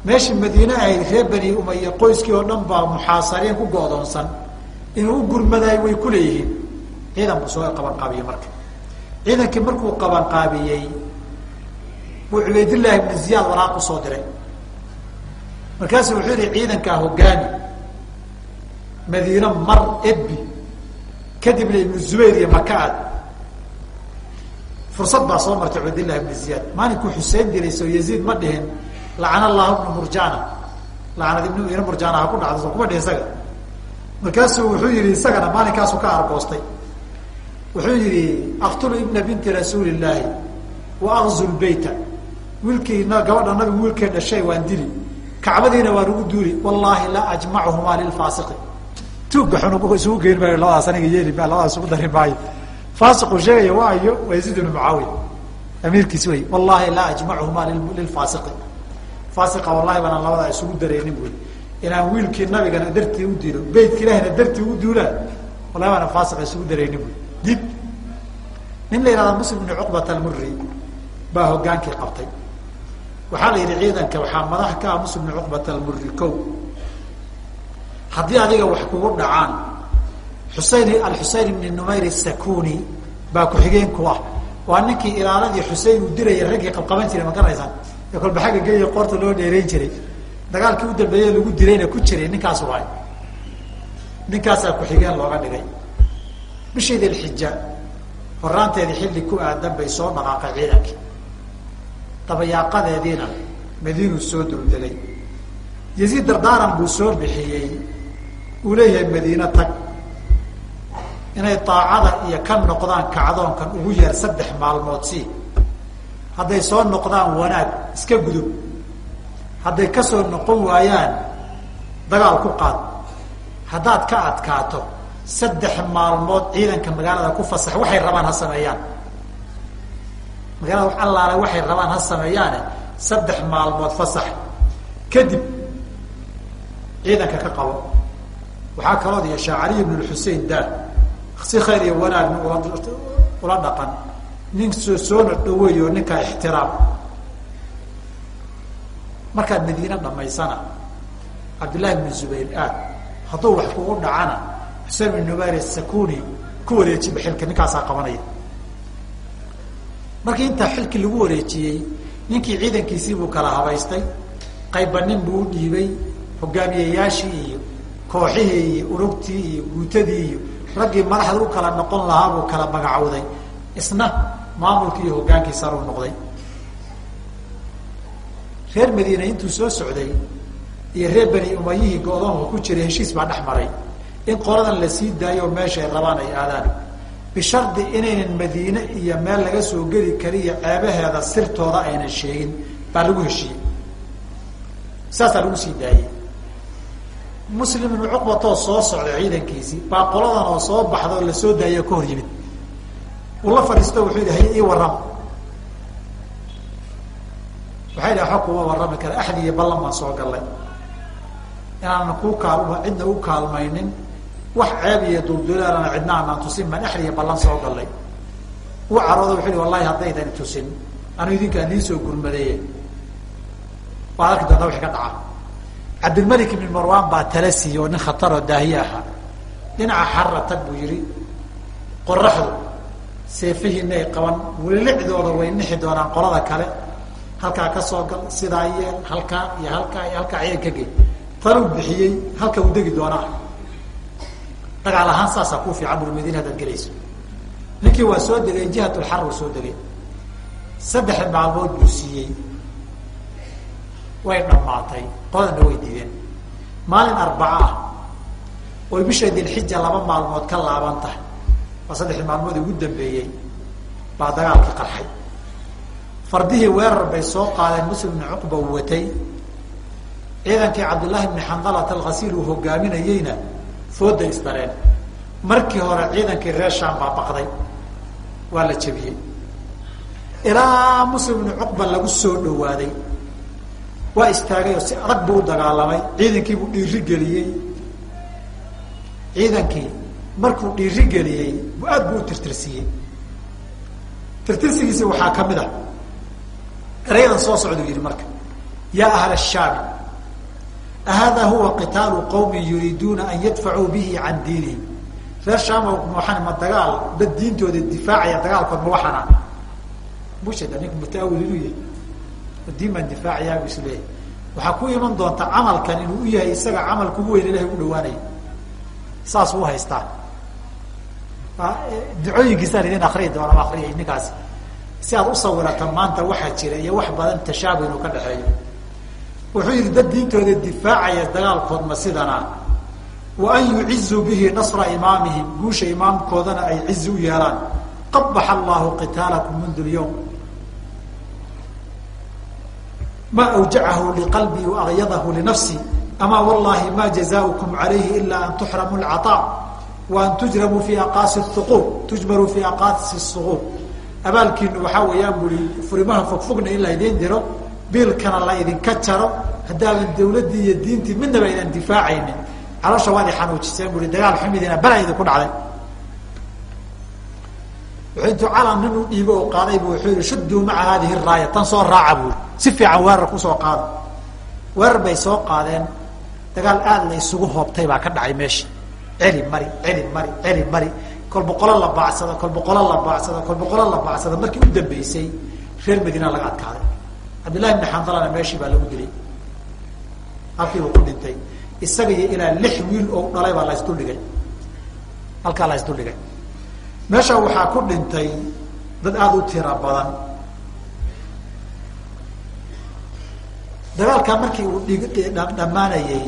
Meeshii madiine ahayd reer bani umaya qoyskii oo dhan baa muxaasariin ku go'doonsan inuu u gurmadaay way ku leeyihiin. Ciidan buu soo qabanqaabiyey marka. Ciidankii markuu qabanqaabiyey buu cubaydillahi ibnu ziyaad waraaq u soo diray. Markaasu wuxuu yihi ciidankaa hogaami madiine mar edbi kadibna ibnu zubayr iyo maka fursad baa soo martay cubaydillahi ibnu ziyaad. Maalinkuu xuseen dilayso yaziid ma dhihin lacana allahu ibnu murjana lacanad ibn ina murjana ha ku dhacdo soo kuma dhihin isaga. Markaasuu wuxuu yihi isagana maalinkaasu ka argoostay. Wuxuu yihi aktulu ibna binti rasuuli illaahi wa akzu lbeyta wiilkiina gabadha nabigu wiilkee dhashay waan dili. Kacbadiina waan ugu duuli. Wallaahi la ajmachumaa lilfaasiqi tuugga xun isugu geyn maayo labadaas aniga yeeli ma labadaas ugu dari maayo faasiqu sheegaya waayo waa yaziid ibnu mucaawiya amiirkiis wey wallahi laa ajmachumaa lilfaasiqi faasiqa wallahi baanaan labadaa isugu daraynin buy inaan wiilkii nabigana dartii u dilo beytka ilahina dartii u duulaan wallahi baana faasiqa isugu daraynin buy dib nin la yihahda muslim ibnu cuqbat almuri baa hogaankii qabtay. Waxaa la yidhi ciidanka waxaa madax ka ah muslim ibnu cuqbat almuri ko haddii adiga wax kugu dhacaan xuseyn alxuseyn ibni numayr sakuni baa ku-xigeen ku ah. Waa ninkii ilaaladii xusein uu dirayay raggii qabqaban jiray ma garanaysaan? Ee kolba xagga geeya qoorta loo dheerayn jiray. Dagaalkii u dambeeye lagu dilayna ku jiray ninkaasu waay ninkaasaa ku-xigeen looga dhigay. Bishii dilxija horaanteedii xilli ku aadan bay soo dhaqaaqay ciidankii dabayaaqadeediina madiinuu soo duldelay yaziid dardaaran buu soo bixiyey uu leeyahay madiine tag. Inay daacada iyo ka noqdaan kacdoonkan ugu yeer saddex maalmood si hadday soo noqdaan wanaag iska gudub. Hadday ka soo noqon waayaan dagaal ku qaad. Haddaad ka adkaato saddex maalmood ciidanka magaalada ku fasax waxay rabaan ha sameeyaan. Magaalada allaale waxay rabaan ha sameeyaane saddex maalmood fasax. Kadib ciidanka ka qabo waxaa kalood yeeshaa caliy ibn xusein daar si khayr iyo wanaagna ula dhaqan. Nin soo soona dhaweeyo ninkaa ixtiraam. Markaad madiine dhamaysana cabdillahi bn zubayr aad hadduu wax kugu dhacana xuseen bin numayr sakuni ku wareejiba xilka ninkaasaa qabanaya. Markii intaa xilkii lagu wareejiyey ninkii ciidankiisii buu kala habaystay qayba nin buu u dhiibay hogaamiyeyaashii iyo kooxihii iyo urugtii iyo guutadii iyo raggii madaxda u kala noqon lahaa buu kala magacowday. Isna maamulkii iyo hogaankii saruu noqday. Reer madiine intuu soo socday iyo reer bani umayihii go-doonka ku jiray heshiis baa dhex maray. In qoladan la sii daayo meeshay rabaan ay aadaan. Bishardi inaynan madiine iyo meel laga soo geli kariyo ceebaheeda sirtooda aynan sheegin baa lagu heshiiyey. Saasaa lagu sii daayey muslim ibnu cuqbatoo soo socday ciidankiisii baa qoladan oo soo baxda oo la soo daaya ka hor yimid. Uu la fadhiisto wuxuu yidhi hay ii warrama. Waxay dhaha xog kuma warrami kara axdi iyo ballan baan soo gallay. Inaanan kuu kaalma cidna u kaalmaynin. Wax ceeb iyo duldulaalana cidna anaan tusin baan axdi iyo ballan soo gallay. U carooda wuxuu yihi wallahi haddaydan tusin anu idinkaan idiin soo gurmadeeye waad arki doontaa wixii ka dhaca cabdilmalik ibn marwan baa tala siiye oo nin khataroo daahiye ahaa. dhinaca xarra tag buu yihi qoraxdu seefihiina qaban welilicdooda way nixi doonaan qolada kale. Halkaa ka soo gal sidaa yeel halkaa iyo halkaa iyo halkaa ciidan ka gey. Taluu bixiyey halka uu degi doonaa. Dagaal ahaan saasaa kuu fiican bur madiina hadaad gelayso. Ninkii waa soo degay jihatulxar uu soo degay. Saddex maalmood buu siiyey way dhamaatay qoladana way diideen maalin arbaca ah oy bisha dilxija laba maalmood ka laaban tahay waa saddexdii maalmood ugu dambeeyey baa dagaalkii qarxay. Fardihii weerar bay soo qaadeen muslim ibni cuqba watay. Ciidankii cabdullaahi bni xandalat alghasiil uu hogaaminayeyna fooda isdareen markii hore ciidankii reer sham baa baqday waa la jebiyey. Ilaa muslim ibni cuqba lagu soo dhawaaday waa istaagay oo si adag buu u dagaalamay. Ciidankii buu dhiiri geliyey ciidankii markuu dhiiri geliyey aad buu u tirtirsiiyey tirtirsigiisi waxaa ka mid a erayadan soo socduu yihi marka yaa ahla shaabi ahada huwa qitaalu qawmin yuriiduuna an yadfacuu bihi can diinihim. Reer shaam waxaan ma dagaal dad diintooda difaacaya dagaalkood ma waxana bushada nink mutaawil inuu yahay diin baan difaacayaa bu is leeyahay. Waxaa ku iman doonta camalkan inuu u yahay isaga camalka ugu weyn ilahay u dhawaanaya saas u haystaa ducooyinkiisaan idin akriyi doona akriyay ninkaasi si aad usawirata maanta waxaa jira iyo wax badan tashaabu inuu ka dhexeeyo. Wuxuu yihi dad diintooda difaacaya dagaalkoodma sidana. Wa an yucizuu bihi nasra imaamihim. Guusha imaamkoodana ay cizi u yeelaan. Qabax allahu qitaalakum mundu lyawm ma awjacahu liqalbii waagyadahu linafsi ama wallahi ma jazaukum calayhi ila an tuxramu lcaطaa wa an tujramuu fi aqaasi huquub tujmaruu fi aqaasi suquub abaalkiinu waxaa weeyaan bui furimaha fogfogna in laydin diro biilkana la idinka jaro haddaadan dawladdii iyo diintii midnaba aydan difaacaynin. Caloosha waad i xanuujiseen bui dagaal xumidina bala idinku dhacday intuu calan nin u dhiibo oo qaaday bu wuxuu yihi shuduu maca hadihi raaya tan soo raaca bui si fiican weerar ku soo qaada weerar bay soo qaadeen. Dagaal aad la isugu hoobtay baa ka dhacay meesha celi mari celi mari celi mari. Kol boqolo la baacsado kol boqolo la baacsado kol boqolo la baacsado. Markii u dambeysay reer madiina laga adkaaday. Cabdillahi bni xandalana meeshii baa lagu dilay halkiiba ku dhintay. Isaga iyo ilaa lix wiil oo dhalay baa la isduldhigay halkaa la isduldhigay meesha waxaa ku dhintay dad aada u tira badan. Dagaalkaa markii uu dhig dhammaanayey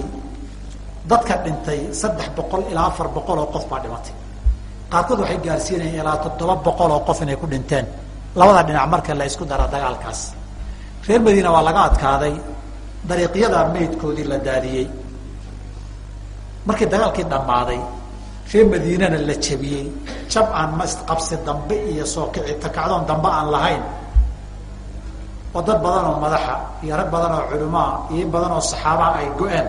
dadka dhintay saddex boqol ilaa afar boqol oo qof baa dhimatay. Qaarkood waxay gaarsiinayeen ilaa toddoba boqol oo qof inay ku dhinteen. Labada dhinac marka la isku dara dagaalkaas. Reer madiina waa laga adkaaday dariiqyada maydkoodii la daadiyey. Markii dagaalkii dhammaaday reer madiinana la jabiyey jab aan ma isqabsi dambe iyo soo kici takacdoon dambe aan lahayn. Oo dad badan oo madaxa iyo rag badan oo culamaa iyo in badan oo saxaabaha ay go-een.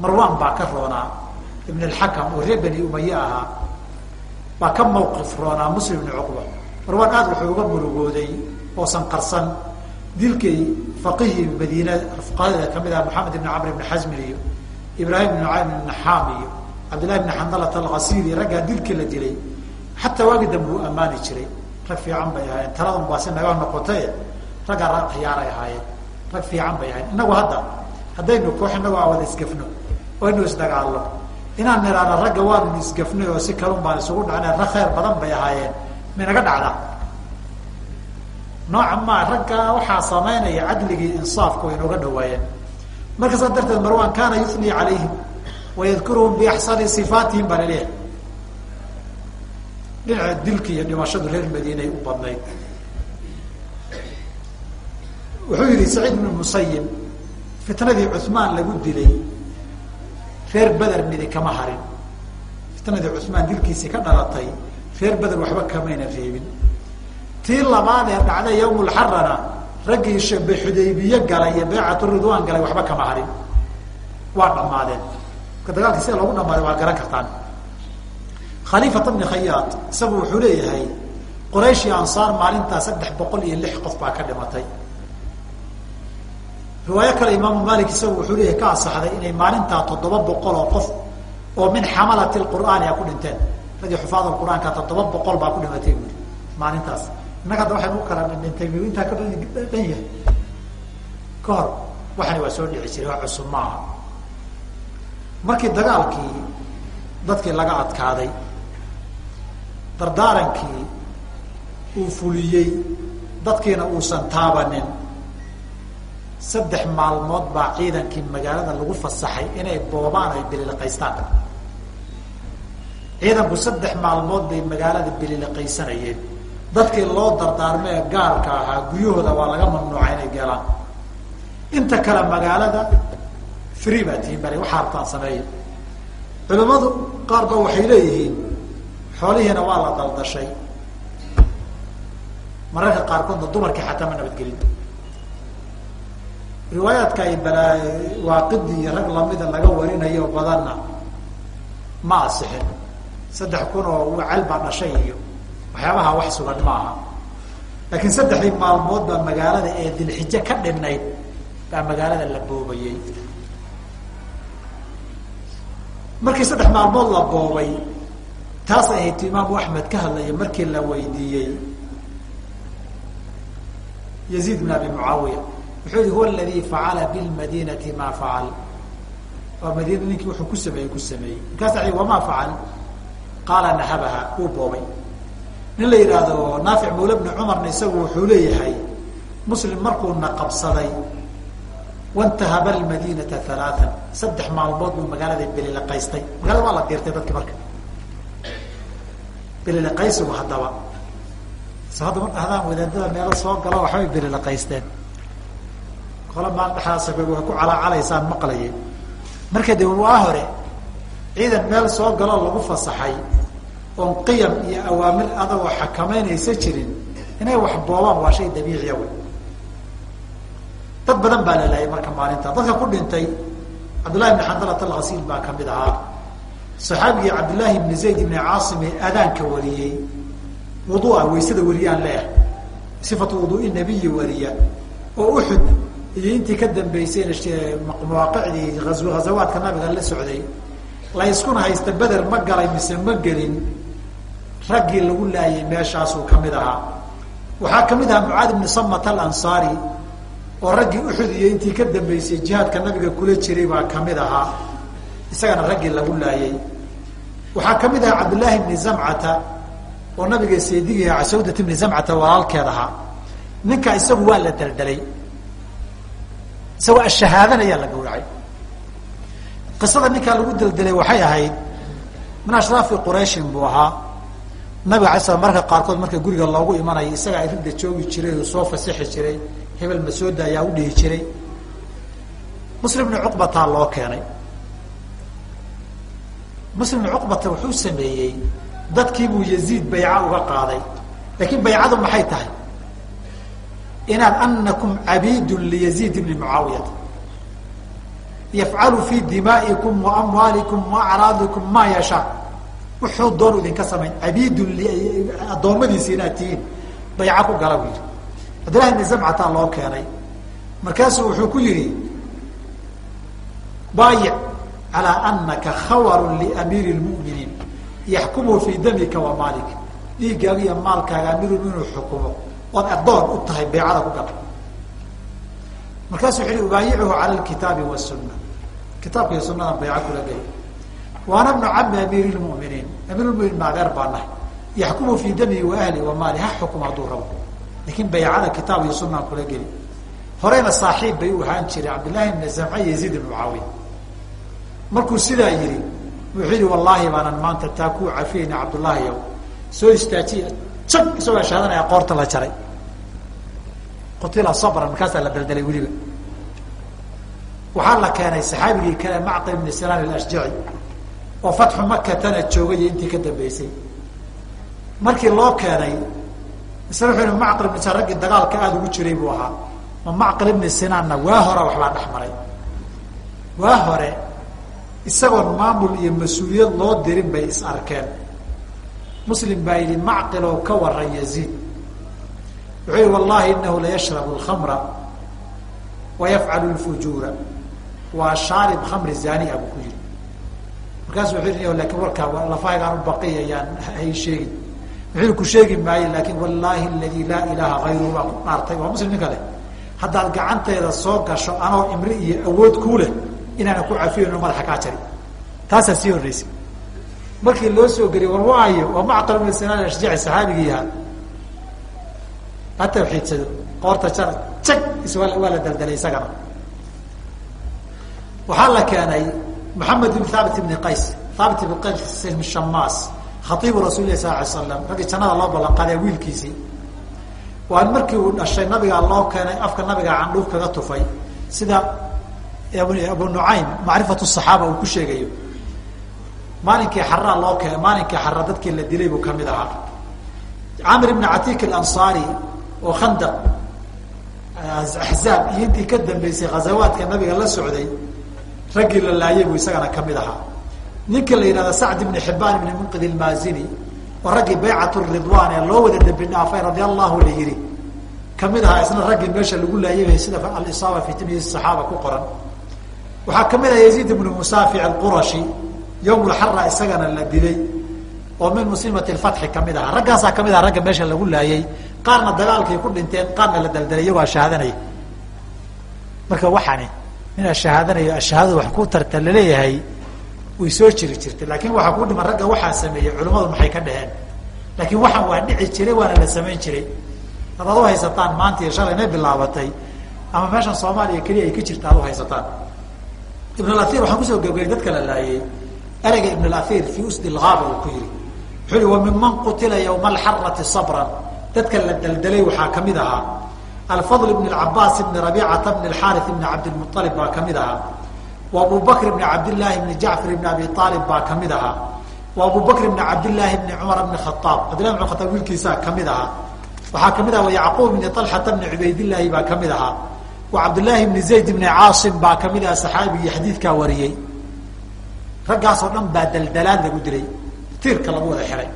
Marwan baa ka roonaa. Ibn alxakam oo reer bani umaye ahaa baa ka mawqif roonaa muslim ibni cuqba. Marwan aada wuxuu uga murugooday oosan qarsan dilkay faqihii madiina fuqahada ka mid aha maxamed ibn camr ibn xasmin iyo ibrahim ibn ibn naxaam iyo cabdillahi ibn xandalat alghasili raggaa dilkii la dilay. Xataa waagi dambe uu ammaani jiray. Rag fiican bay ahaayeen. Taladan baase naga noqotaye raggaa rag khiyaaray ahaayeen. Rag fiican bay ahayen inagu hadda haddaynu koox inagu wada isgafno oo inu isdagaalno inaan niraano ragga waanu isgafnay oo si kalun baan isugu dhacna rag khayr badan bay ahaayeen. Maynaga dhacdaa nooca maa ragga waxaa samaynaya cadligii insaafka way nooga dhawaayeen marka saas darteed marwan kaana yusni calayhim wayadkuruhum biaxsani sifaatihim baa la leeyahay dhinaca dilka iyo dhimashadu reer madiinay u badnayd. Wuxuu yihi saciid ibnu musayib fitnadii cuhmaan lagu dilay reer beder midi kama harin. Fitnadii cuhmaan dilkiisii ka dhalatay reer beder waxba kamayna reebin. Tii labaad ee dhacday yawmulxarana raggii xudaybiye galay iyo beecatu ridwaan galay waxba kama harin. Waa dhammaadeen. Marka dagaalkii sida loogu dhamaaday waa garan kartaan. Khaliifata bni khayaad isagu wuxuu leeyahay quraysh iyo ansaar maalintaa saddex boqol iyo lix qof baa ka dhimatay. Riwaayo kale imaamu malik isagu wuxuu leeyahay ka asaxday inay maalintaa toddoba boqol oo qof oo min xamalati lqur'aani a ku dhinteen. Raggii xufaad qur'aanka toddoba boqol baa ku dhimatay buuri maalintaas innaga hadda waxaynu u kala dhintay mi intaa ka dhan yahay. Ka hor waxani waa soo dhici jiray waa cusub maaha. Markii dagaalkii dadkii laga adkaaday dardaarankii uu fuliyey dadkiina uusan taabanin saddex maalmood baa ciidankii magaalada lagu fasaxay inay boobaan ay bililiqaystaan ciidanku saddex maalmood bay magaalada bililiqaysanayeen dadkii loo dardaarmee gaarka ahaa guryahooda waa laga mamnuuca inay galaan inta kale magaalada free baa tihiin bale waxaa rabtaan sameeya culimmadu qaar ba waxay leeyihiin xoolihiina waa la daldashay. Mararka qaarkoodna dumarkii xataa ma nabadgelin riwaayaadka ay balaa waaqidi iyo rag lamida laga warinayo badanna ma asixin. Saddex kun oo cal baa dhashay iyo waxyaabaha wax sugan ma aha laakiin saddexdii maalmood baa magaalada ee dilxijo ka dhinayd baa magaalada la boobayey. Markii saddex maalmood la boobay taas ay ahayd imaamu axmed ka hadlaya markii la weydiiyey yaziid bin abi mucaawiya. Wuxuu yihi huwa aladi facala bilmadinati ma facal waa madiina ninkii wuxuu ku sameeyey ku sameeyey. Markaasa wamaa facal qaala nahabaha. Wuu boobay nin la yidhaahdo naafic mawla bni cumarna isagu wuxuu leeyahay muslim markuuna qabsaday wantahaba almadinata halaatan saddex maalmood buu magaalada belilaqaystay magaalada waa la diirtay dadki marka. Belilaqaysigu haddaba. So hadda ma dhahdaan wadaadada meelo soo galo waxbay belilaqaysteen kola maal dhexdaasa way ku calaacalaysaan maqlaye marka de waa hore ciidan meel soo galoo lagu fasaxay oon qiyam iyo awaamir adagoo xakamaynaysa jirin inay wax boobaan waa shay dabiiciya wey. Dad badan baa la laayay marka maalinta dadka ku dhintay cabdullahi ibni xandalat alghasiil baa ka mid ahaa. Saxaabigii cabdillaahi ibni zayd ibni caasim ee adaanka wariyey wudua waysada wariyaan leeyahay sifatu wuduui nabiyi wariya oo uxud iyo intii ka dambeysayna mawaaqicdii aw ghazawaadka nabiga la socday la iskuna haysta beder ma galay mise ma gelin raggii lagu laayay meeshaasuu ka mid ahaa. Waxaa ka mid ahaa mucaad ibni samat alansaari oo raggii uxud iyo intii ka dambeysay jihaadka nabiga kula jiray baa ka mid ahaa. Isagana raggii lagu laayay. Waxaa ka mid ahaa cabdillaahi ibni zamcata oo nabiga seedigiha casawdat ibni zamcata walaalkeed ahaa. Ninka isagu waa la daldalay. Isagoo ashahaadanaya la gawracay qisada ninkaa lagu daldalay waxay ahayd min ashraafi qurayshin buu ahaa nabiga alay slam marka qaarkood marka guriga loogu imanayo isagaa irinda joogi jiray oo soo fasixi jiray hebel masooda ayaa u dhihi jiray. Muslim bni cuqbataa loo keenay. Muslim bni cuqbata wuxuu sameeyey dadkiibuu yaziid bayca uga qaaday. Laakiin baycadu maxay tahay? Inaad anakum cabidun liyaziid bni mucaawiyata. Yafcalu fi dimaa'ikum wa amwaalikum wa acraadikum maa yashaa wuxuu doon idinka samayn cabidun addoommadiisa inaad tihiin. Bayca ku gala bu yidhi. Cabdillahi ibni zamcataa loo keenay markaasuu wuxuu ku yihi baayic calaa anaka khawarun liamiiri lmu'miniin yaxkumu fii damika wa maalika dhiiggaaga iyo maalkaaga amiirun inuu xukumo. Ood addoon u tahay baycada ku gal markaasuu wuxu ubaayicuhu cala alkitaabi wasunna kitaabka iyo sunadan bayca kula geli waana bnu cami amiiri lmuminiin amiirlmuminiin ma adeer baa nahay yaxkumu fii damihi wa ahli ha xukum hadduu rabo laakiin baycada kitaab iyo sunaan kula geli horeyna saaxiib bay u ahaan jiray cabdillahi ibna zamca yaziid ibn mucaawiya markuu sidaa yihi wuxuu yihi wallaahi baanan maanta taa kuu cafiyeyna cabdullaahi ow soo istaajiya jag isagoo shaadanaya qoorta la jaray qutila sabran markaasaa la daldalay weliba waxaa la keenay saxaabigii kale macqil ibni sinaan alashjaci oo fatxu makatana joogay intii ka dambeysay. Markii loo keenay isna wuxuu yihi macqil ibni sinaan raggii dagaalka aada ugu jiray buu ahaa. Ma macqil ibni sinaanna waa hore waxbaa dhex maray. Waa hore isagoon maamul iyo mas'uuliyad loo dirin bay is arkeen. Muslim baa yidhi macqil ka waran yaziid. Wuxuu yihi wallahi inahu layashrabu alkhamra wa yafcalu lfujuura waa shaarib khamri zania buu ku yidhi markaasu yidhi laakiin warkaa lafahaygaan u baqiyayaan hay sheegin. Wuxuu ku sheegi maayo laakin wallahi aladi laa ilaha hayruhu baa ku dhaartay. Waa muslim ninka leh. Haddaad gacanteeda soo gasho anoo imri iyo awood kuu leh inaana ku cafiyano madaxa kaa jari. Taasaa sii horreysay. Markii loo soo geliy war waayo waa macqal ibn sinaan ashjaci saxaabigii ahaa ha tawxiidsado qoorta jar jag waa la daldalay isagana. Waxaa la keenay maxamed ibn thaabit ibni qays thaabit ibn qays ibn shamaas khaiibu rasul lah sal slam raggii jannada loo ballan qaaday wiilkiisii. Waa markii uu dhashay nabigaa loo keenay afka nabigaa candhuuf kaga tufay. Sida abu nucaym macrifatu صaxaaba uu ku sheegayo. Maalinkii xaraa loo keenay maalinkii xara dadkii la dilay buu ka mid ahaa. Camir ibn catik alansaari oo khandaq axzaab iyo intii ka dambeysay ghazawaadka nabiga la socday raggii la laayay buu isagana ka mid ahaa. Ninka la yidhahda sacd ibni xibaan ibni munqid ilmaazini oo raggii baycat ridwan ee loo wada dambi dhaafay radia allahu la yihi ka mid ahaa isna raggii meesha lagu laayay sida alisaaba fi tamyiz saxaaba ku qoran. Waxaa ka mid aha yaziid ibnu musaafic alqurashi yawm lxara isagana la dilay oo min muslimat lfatxi ka mid ahaa. Raggaasaa ka mid aha ragga meesha lagu laayay. Qaarna dagaalkay ku dhinteen qaarna la daldalay iyagoo ashahaadanaya marka waxani nin ashahaadanayo ashahaadadu wax ku tarta la leeyahay way soo jiri jirtay. Laakin waxaa ku dhiman ragga waxaa sameeyey culimmadu maxay ka dhaheen? Laakiin waxaan waa dhici jiray waana la samayn jiray. Hadaad uhaysataan maanta iyo shalay inay bilaabatay. Ama meeshan soomaaliya keliya ay ka jirta ad uhaysataan ibn athir waxaan ku soo gebgeyay dadka la laayay. Ereyga ibn fi usdi lgaaba uu ku yihi wuxuu yihi wa minman qutila yawma alxarati sabran. Dadka la daldalay waxaa ka mid ahaa alfadl ibn cabaas ibn rabicata bn xari ibn cabdilmualib baa ka mid ahaa. Wa abu bakr ibn cabdillaahi bni jacfar ibn abi aalib baa ka mid ahaa. Wa abu bakr ibn cabdillaahi bni cumar bni khaaab cabdillahi bn khataab wiilkiisaa ka mid ahaa. Waxaa ka mid aha yacquub ibni alxata bni cubaydillaahi baa ka mid ahaa. Wa cabdillaahi bni zayd ibni caasim baa ka mid aha saxaabigii xadiidkaa wariyey. Raggaasoo dhan baa daldalaad lagu dilay. Tiirka lagu wada xiray.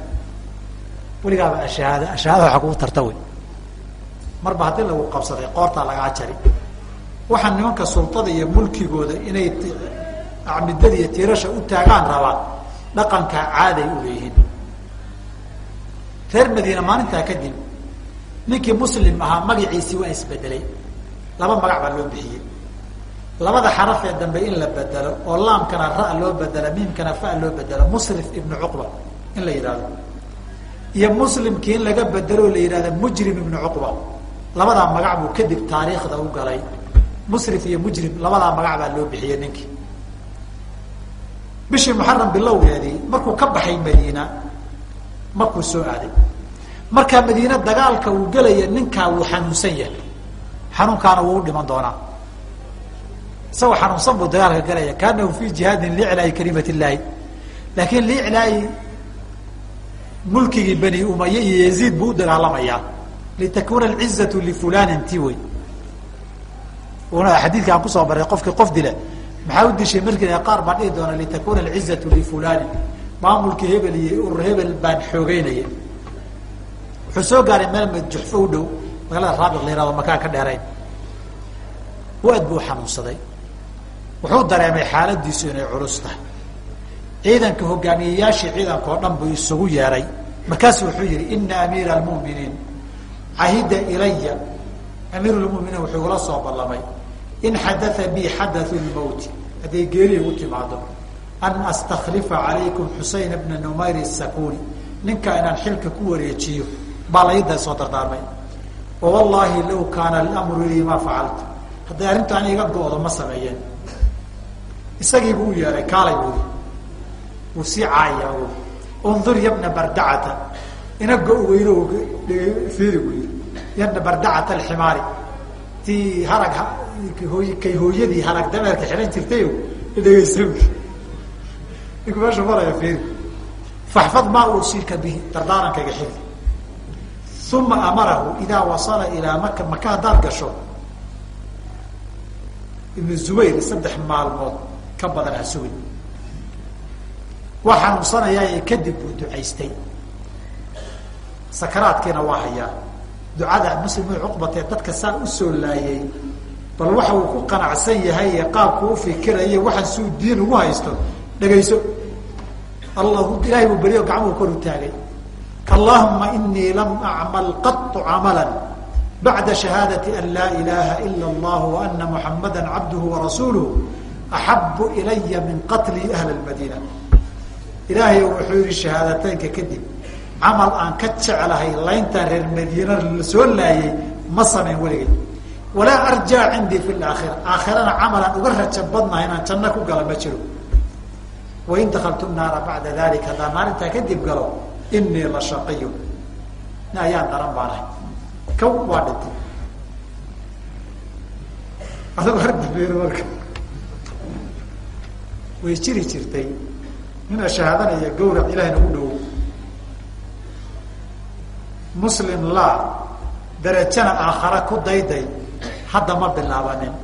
Weligaaba ashahaada ashahaada waxa kugu tarta wey marba haddii lagu qabsaday qoortaa lagaa jari. Waxaa nimanka sultada iyo mulkigooda inay acmidada iyo tiirasha u taagaan rabaan dhaqankaa caaday u leeyihiin. Reer madiina maalintaa kadib ninkii muslim ahaa magaciisii waa isbedelay. Laba magac baa loo bixiyey. Labada xaraf ee dambe in la bedelo oo laamkana ra loo bedelo miimkana fa loo bedelo musrif ibnu cuqba in la yidhahdo iyo muslimkii in laga bedelo la yidhahda mujrim ibnu cuqba labadaa magac buu kadib taariikhda u galay. Musrif iyo mujrim labadaa magac baa loo bixiyey ninkii. Bishii muxaram bilowgeedii markuu ka baxay madiina markuu soo aaday. Markaa madiine dagaalka uu gelaya ninkaa wuu xanuunsan yahay. Xanuunkaana wuu u dhiman doonaa. Isagoo xanuunsan buu dagaalka gelaya kaanahu fi jihaadin liiclaa'i kalimat illaahi laakiin liiclaa'i mulkigii bani umaye iyo yaziid buu u dagaalamayaa litakuna alcizatu lifulanin ti wey una xadiidka aan ku soo baray qofkii qof dila maxaa u dishay markii qaar baa dhihi doona litakuna alcizatu lifulanin maamulkii hebel iyo urur hebel baan xoogeynaya wuxuu soo gaaray meel juxfo u dhow magaalada raabiq la yihahdo makaan ka dheerayn waad buu xanuunsaday wuxuu dareemay xaaladiisu inay culus tahay ciidanka hogaamiyeyaashii ciidanka oo dhan buu isugu yeeray markaasu wuxuu yihi ina amiira almu'miniin cahida ilaya amiir lmuminiin wuxuu igula soo ballamay in xadaa bi xadathu lmowti hadday geeri igu timaado an astaklifa calaykum xuseyn bna numayr sakuni ninka inaan xilka ku wareejiyo baa laida soo dardaarmay. Wawallahi law kaana almru lii ma facaltu hadday arrintu an iga go-do ma sameeyeen. Isagiibu u yeehay kaalay bui wuu sii caaya undur yabna bardacata ina go-weyno fiiri bu yii yabna bardacata alximaari. Tii harag kay hooyadii harag dameerka xidhan jirtayo dhegeysa ninku meeshu maraya fiiri. Faxfad maa usiika bihi dardaarankayga xifdi uma amarahu idaa wasala ilaa maka maka haddaad gasho ibnu zubayr saddex maalmood ka badan ha sugin. Waa xanuunsanayaa kadib buu ducaystay sakaraadkiina waa hayaa ducada muslim cuqbatee dadka saa u soo laayay bal waxa uu ku qanacsan yahay ee qaabku ufikiraya waxaan suu diin ugu haysto dhegayso ilahay buu beriyo gacmuhu kor u taagay. Allahuma inii lam acmal qatu camala bacda shahaadati an laa ilaha ila allah wa ana muxamada cabduhu warasuuluh axabu ilaya min qatlii ahla lmadiina ilaahay wuxuu yihi shahaadateynka kadib camal aan ka jeclahay layntaan reer madiina la soo laayay ma samayn weligay walaa arjaa cindii fi laakhira aakhirana camalaan uga raja badnahay inaan janno ku gala ma jiro. Wain dakaltu naara bacda dalik haddaan maalintaa kadib galo inii la shaqiyu ni ayaan daran baanahay kaw waa dhintay. Adagoo hardambeyn marka. Way jiri jirtay. Nina shahaadanaya gawrac ilahayna u dhow muslim laa darajana aakhara ku dayday hadda ma bilaabanin.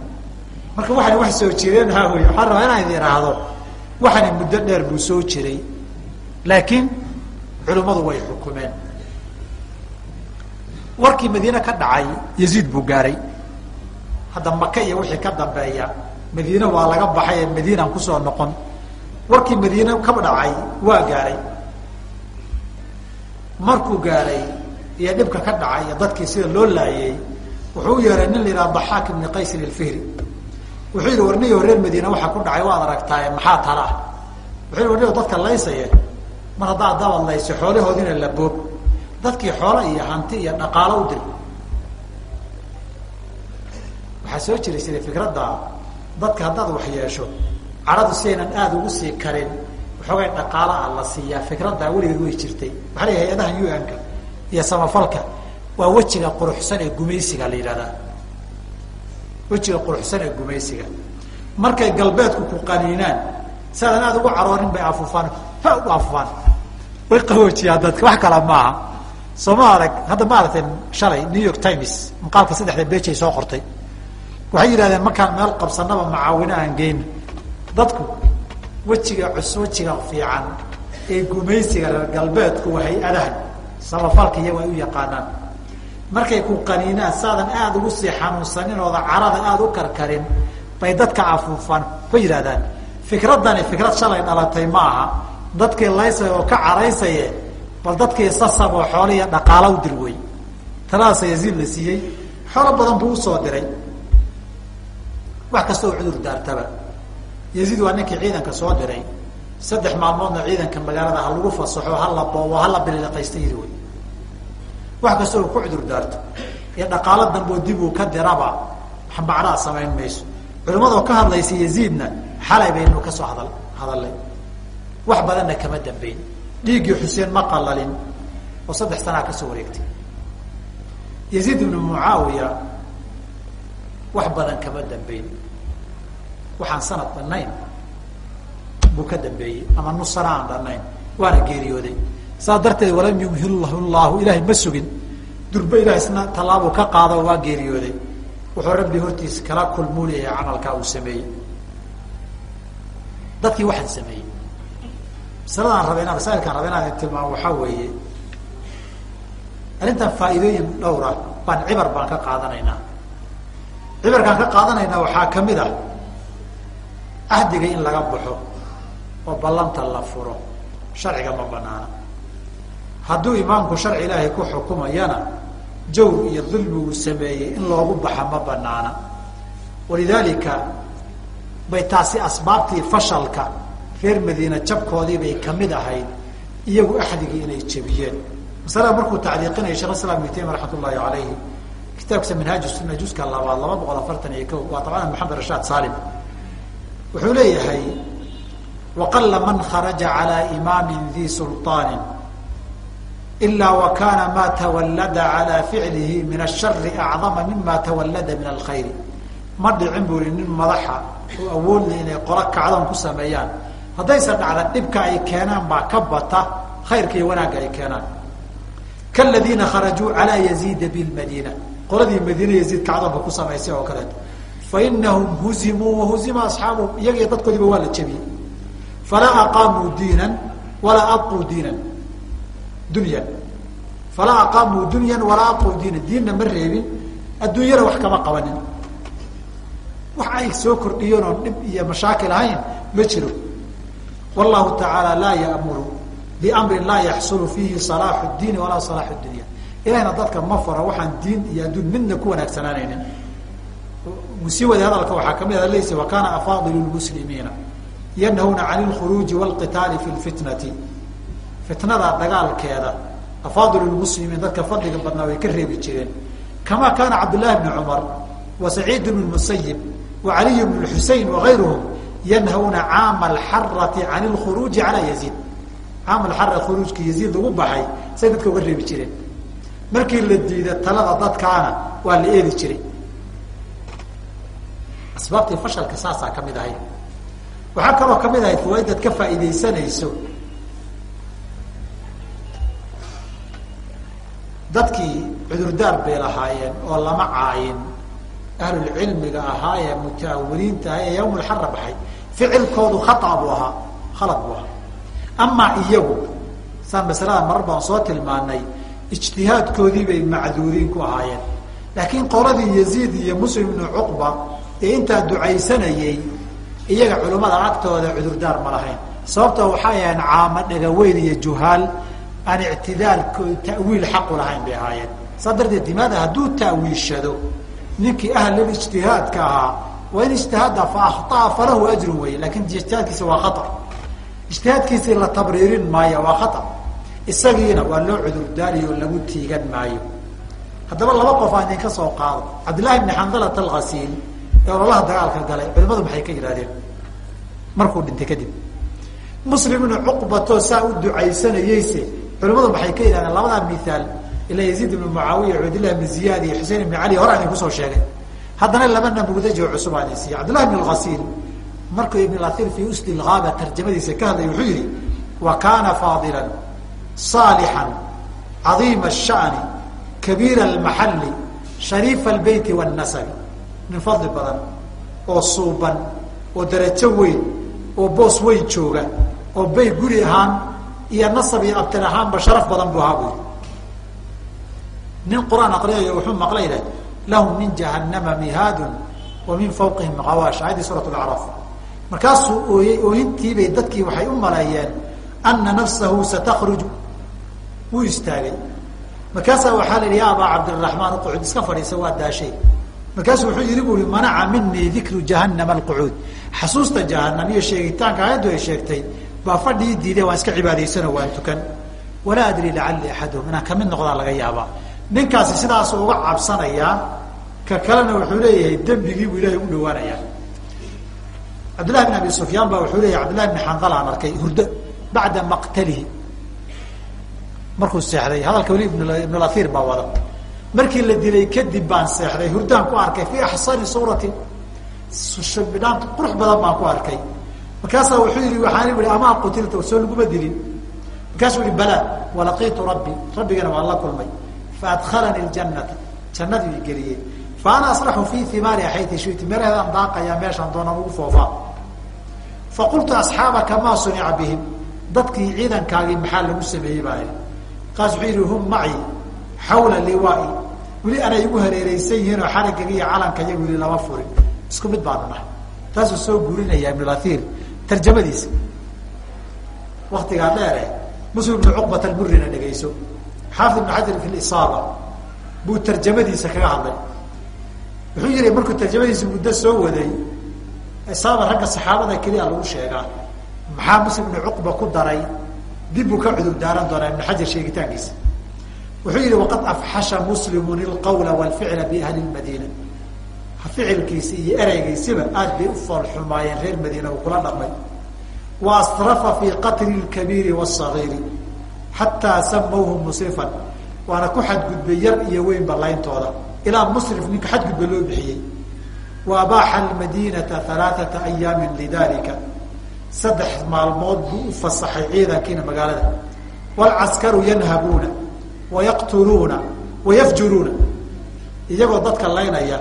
Marka waxaan wax soo jireen ha wey waxaan rabaa inaan idin idhaahdo muddo dheer buu soo jiray. Laakiin culimmadu way xukumeen. Warkii madiine ka dhacay yaziid buu gaaray. Hadda maka iyo wixii ka dambeeya madiine waa laga baxay ee madiinaan ku soo noqon. Warkii madiine ka dhacay waa gaaray. Markuu gaaray iyo dhibka ka dhacay iyo dadkii sida loo laayey wuxuu u yeeray nin la yidhaha daxaak ibni qaysin ilfihri wuxuu yidhi warniyo reer madiine waxaa ku dhacay waad aragtaaye maxaa tala ah? Wuxuu yidhi warniyo dadka laysaye mar haddaad dabad layso xoolahoodina la boob dadkii xoolo iyo hanti iyo dhaqaalo u dir. Waxaa soo jiray sida fikradda dadka haddaad wax yeesho caradu si aynan aada ugu sii karin waxoogay dhaqaalo ah la siiyaa. Fikraddaa weligeed way jirtay. Waxaa la hay'adaha un-ka iyo samafalka waa wejiga quruxsan ee gumaysiga la yidhahdaa. Wejiga quruxsan ee gumaysiga. Markay galbeedku ku qaniinaan siaadan aada ugu caroorin bay afufaan ha u afufaan. Way qawoojiyaan dadka wax kala maaha. Soo ma hadda ma aragteen shalay new york times maqaalka saddexda beejay soo qortay. Waxay yidhahdeen markaan meel qabsanaba macaawino aan geyn. Dadku wejiga cus wejiga fiican ee gumaysiga galbeedku waxay adahan samafalka iyago ay u yaqaanaan. Markay ku qaniinaan saadan aada ugu sii xanuunsaninooda carada aada u karkarin bay dadka afuufaan way yidhahdaan fikraddani fikrad shalay dhalatay ma aha. Dadkii laysay oo ka caraysaye bal dadkii sasab oo xoole iyo dhaqaalo u dir wey taladaasa yaziid la siiyey. Xoolo badan buu u soo diray. Wax kasta oo cudur daartaba. Yaziid waa ninkii ciidanka soo diray saddex maalmoodna ciidanka magaalada ha lagu fasaxo hala boobo hala biliqaysta yiri wey wax kasta oo ku cudur daarto. Iyo dhaqaalo damboo dib uu ka diraba macnaa samayn mayso. Culimadoo ka hadlaysa yaziidna xalay baynu ka soo hadal hadalay. Wax badanna kama dambeyn. Dhiiggii xuseen ma qalalin oo saddex sanaa ka soo wareegtay. Yaziid ibnu mucaawiya wax badan kama dambeyn. Waxaan sanad dhanayn buu ka dambeeyey ama nus aan dhanayn waana geeriyooday. Saas darteed walam yumhilahu llahu ilaahay ma sugin. Durba ilaah isna tallaabuu ka qaado waa geeriyooday. Wuxuu rabbi hortiis kala kulmuuliyay camalkaa uu sameeyey. Dadkii waxaan sameeyey. Masaladaan raba inaan masailkaan raba inaan tilmaamo waxaa weeye. Arrintan faa'iidooyin dhowra baan cibar baan ka qaadanaynaa. Cibarkaan ka qaadanaynaa waxaa ka mid ah ahdiga in laga baxo oo ballanta la furo sharciga ma banaana. Hadduu imaamku sharci ilaahay ku xukumayana jawr iyo dulmi uu sameeyey in loogu baxa ma banaana. Walidaalika bay taasi asbaabtii fashalka reer madiina jabkoodii bay ka mid ahayd iyagu axdigii inay jebiyeen. Masalada markuu tacliiqinaya shekh islam ibn taymiya raxmat ullahi alayhi kitaabkiisa minhaaj sunna juska labaad laba boqol afartan iyo ko waa tabcan maxamed rashaad salim wuxuu leeyahay waqalla man kharaja calaa imaamin dii sulطaanin ilaa wakana maa tawallada calaa ficlihi min ashari acdama mima tawallada min alkhayr ma dhicin buu ihi nin madaxa oo awoodle inay qolo kacdoon ku sameeyaan haddayse dhacda dhibka ay keenaan baa ka bata khayrka iyo wanaagga ay keenaan kaladiina kharajuu calaa yaziida bilmadiina qoladii madiina yaziid kacdoonka ku samaysay oo kaleeto fainahum huzimuu wahuzima asxaabuhum iyagii dadkoodiiba waa la jebiyey falaa aqaamuu diinan walaa abquu diinan dunyan falaa aqaamuu dunyan walaa abquu diinan diinna ma reebin adduunyana wax kama qabanin wax ay soo kordhiyeen oon dhib iyo mashaakil ahayn ma jiro wallahu tacaala laa ya'muru biamrin laa yaxsulu fiihi salaaxu diini walaa salaaxu dunya ilahna dadka ma fara waxaan diin iyo adduun midna ku wanaagsanaanaynin sii wada hadalka waxaa ka mid a laysa wakana afaadilu lmuslimiina yanhawna can lkhuruuji wlqitaali fi lfitnati. Fitnada dagaalkeeda afaadilu lmuslimiin dadka fadliga badnaa way ka reebi jireen. Kama kana cabdullahi bni cumar wa saciid bn musayib wa caliy bn xusein wagayruhum yanhawna caama alxarati can lkhuruuji calaa yaziid. Caama alxara khuruujka yaziid lagu baxay say dadka uga reebi jireen. Markii la diida talada dadkaana waa la eedi jiray. Asbaabtii fashalka saasaa ka mid ahayd waxaa kaloo ka mid ahayd fawaaidad ka faa'iidaysanayso. Dadkii cudurdaar bay lahaayeen oo lama caayin. Ahlulcilmiga ahaa ee mutaawiliinta aha ee yawmulxara baxay ficilkoodu khata buu ahaa khalad buu ahaa. Amaa iyagu saan masalada marar baan soo tilmaanay ijtihaadkoodii bay macduuriin ku ahaayeen. Laakiin qoladii yaziid iyo muslim ibnu cuqba ee intaa ducaysanayey iyaga culimmada agtooda cudurdaar ma lahayn. Sababtoo waxay ahayn caamo dhagaweyn iyo juhaal aan ictidaalko ta'wiil xaqu lahayn bay ahaayeen. Saa darteed dimaada hadduu ta'wiishado ninkii ahlul ijtihaadka ahaa waa in ijtihaada fa akhطa'a falahu ajrun wey laakiin ijtihaadkiisa waa khatar. Ijtihaadkiisii la tabriirin maayo waa khatar. Isagiina waa loo cudurdaariyo lagu tiigan maayo. Haddaba laba qof aan idinka soo qaado. Cabdillahi bni xandalat alghasiil ee ololaha dagaalka galay culimadu maxay ka yidhahdeen markuu dhintay kadib. Muslim inu cuqbatoo saa u ducaysanayeyse culimadu maxay ka yidhahdeen labadaa miaal ila yaziid ibnu mucaawiya cubaydillah bn ziyaad iyo xusein ibn cali hore aan ku soo sheegay. Haddana laba namudajoo cusub aan isiiye cabdillahi ibn lasiil markuu ibn lasiil fii usli lhaaba tarjamadiisa ka hadlay wuxuu yihi wa kaana faadilan saalixan cadiima shaani kabiira almaxalli shariifa albeyti wاnasabi nin fadli badan oo suuban oo darajo weyn oo boos weyn jooga oo bay guri ahaan iyo nasab iyo abtin ahaanba sharaf badan buu ahaa buuri nin qur'aan akriyayo wuxuu maqlay leh lahum min jahanama mihaadun wa fawqihim awaash aayadii suurat lacraaf markaasuu ooyey ooyintiibay dadkii waxay u maleeyeen ana nafsahu satakruju wuu istaagay. Markaasaa waxaa la yidhi ya abaa cabdiraxmaan uqud iska fadhiisa waa daashay markaasuu wuxuu yihi bu i manaca minii dikru jahanama alqucuud. Xasuusta jahanam iyo sheegitaanka aayaddu ay sheegtay baa fadhii diiday waan iska cibaadaysano waan tukan. Walaa adri lacalli axaduhum. Inaan ka mid noqdaa laga yaabaa. Ninkaasi sidaasu uga cabsanayaa ka kalena wuxuu leeyahay dembigii buu ilahay u dhawaanayaa cabdillahi bin abi sufyaan baa wuxuu leeyahy cabdillahi bn xandala aan arkay hurdo bacda maqtalihi. Markuu seexday hadalka weli ibn lathir baa wada markii la dilay kadib baan seexday. Hurdaan ku arkay fii axsani suuratin bidhaan qurux badan baan ku arkay. Markaasaa wuxuu yihi waxaan i amaa qutilta soo laguma dilin. Markaasuu yihi bala walaqiitu rabbi. Rabbigana waan la kulmay. Faadkalanii ljanata jannaduu i geliyey. Fa ana asraxu fii himaari xayti shiti. Meelaheedaan daaqayaa meeshaan doonaan ugu foofaa faqultu asxaabaka maa sunica bihim? Dadkii ciidankaagii maxaa lagu sameeyey baa kaas wuxuu yihi hum maci xawla liwaai. Weli anay igu hareereysan yihiin oo xariggaga iyo calanka iyagu yili lama furin. Isku mid baanu nahay taasuu soo guurinaya ibn lathir tarjamadiisa. Waktigaa dheere muslim ibnu cuqbat almurina dhegayso xaafid ibnu xajar fi lisaaba buu tarjamadiisa kaga hadlay. Wuxuu yihi markuu tarjamadiisa muddo soo waday isaaba ragga saxaabada keliya lagu sheegaa. Maxaa muslim ibnu cuqba ku daray? Dib buu ka cudur daaran doonaa ibn xajar sheegitaankiisa wuxuu yihi waqad afxasha muslimun ilqawla walficla biahli lmadiina ficilkiisi iyo ereygiisiba aad bay u foolxumaayeen reer madiina uu kula dhaqmay. Wa asrafa fii qatli lkabiiri wاsagiiri xataa samawhu musrifan. Waana ku xadgudbay yar iyo weynba layntooda ilaa musrif ninka xadgudba loo bixiyey. Wa abaaxa almadiinata alaaata ayaamin lidalika saddex maalmood buu u fasaxay ciidankiina magaalada. Wlcaskaru yanhabuuna wayaqtuluuna wayafjuruuna. Iyagoo dadka laynaya